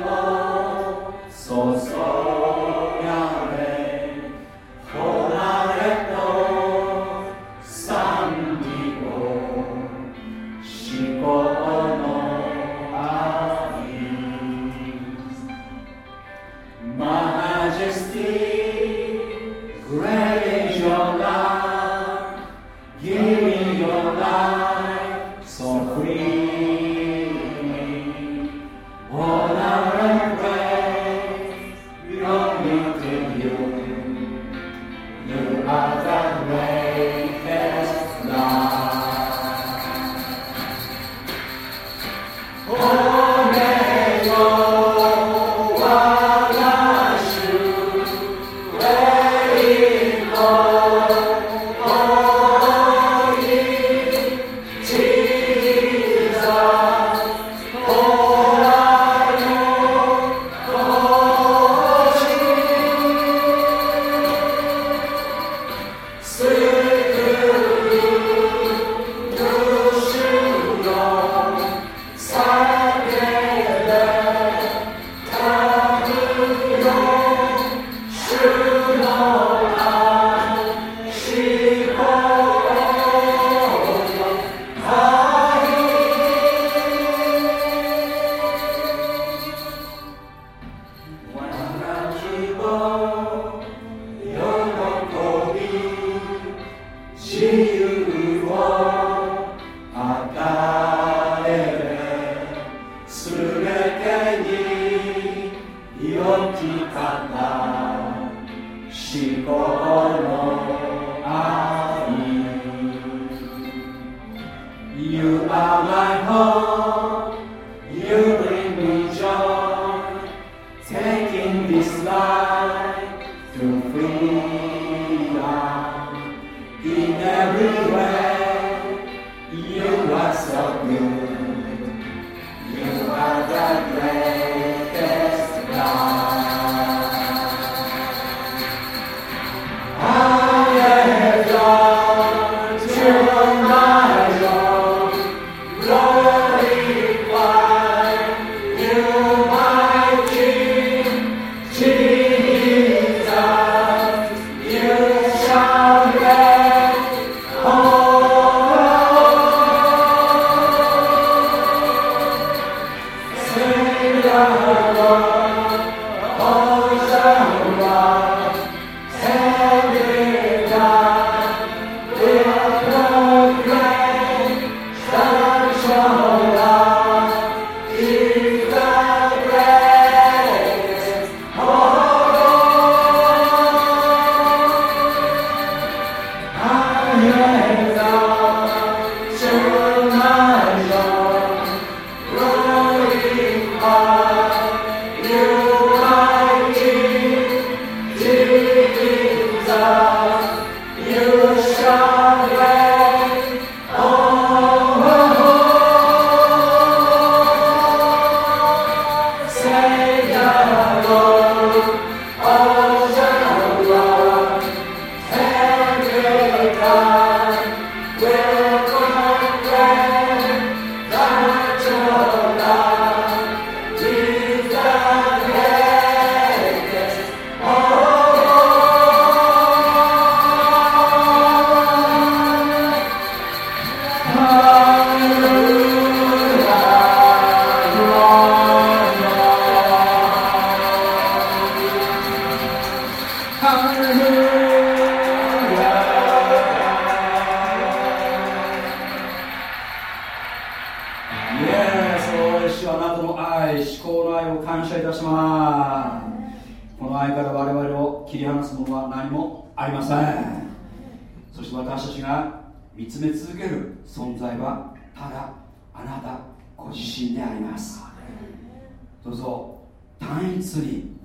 どうぞ。単一に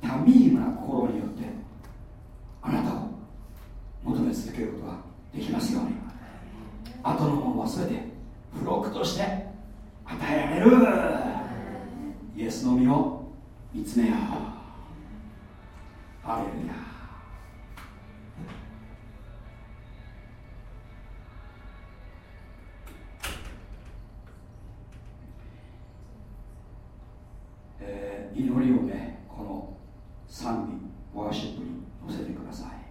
タミームな心によってあなたを求め続けることができますように。後のもの忘れて付録として与えられる。イエスの実を見つめよう。ハレルヤ。えー、祈りをねこの賛美ワーシップに乗せてください。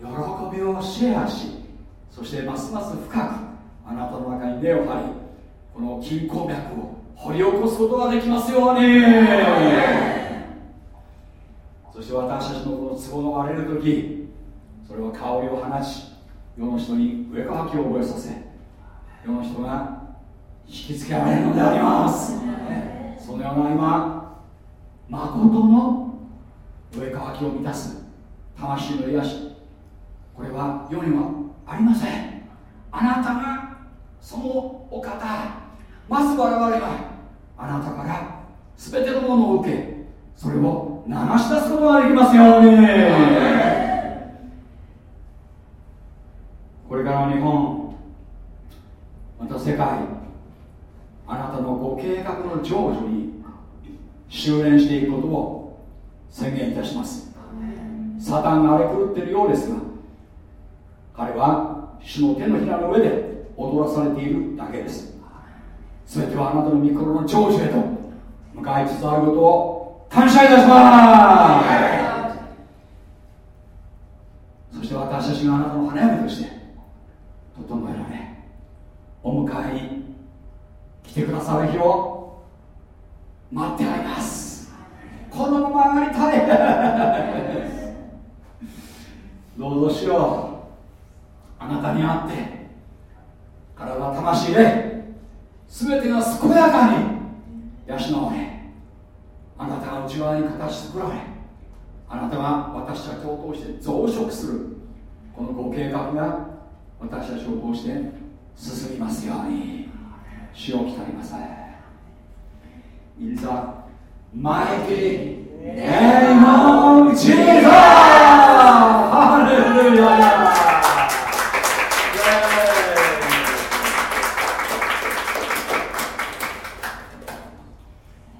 の喜びをシェアしそしてますます深くあなたの中に根を張りこの金鉱脈を掘り起こすことができますように。そして私たちのこの壺の割れる時それは香りを放ち世の人に上かきを覚えさせ世の人が引きつけられるのであります。そのような今誠の上かきを満たす魂の癒し。これは世にはありません。あなたがそのお方まず我々はあなたから全てのものを受けそれを流し出すことができますように。これからの日本また世界あなたのご計画の成就に修練していくことを宣言いたします。サタンが荒れ狂っているようですが彼は主の手のひらの上で踊らされているだけです。全てはあなたの御心の成就へと向かいつつあることを感謝いたします。そして私たちがあなたの花嫁として整えられお迎えに来てくださる日を待ってあります。このまま上がりたい。どうぞしようあなたに会って体魂で全てが健やかに養われあなたが内側に形作られあなたが私たちを通して増殖するこのご計画が私たちを通して進みますように。主を来たりません In the mighty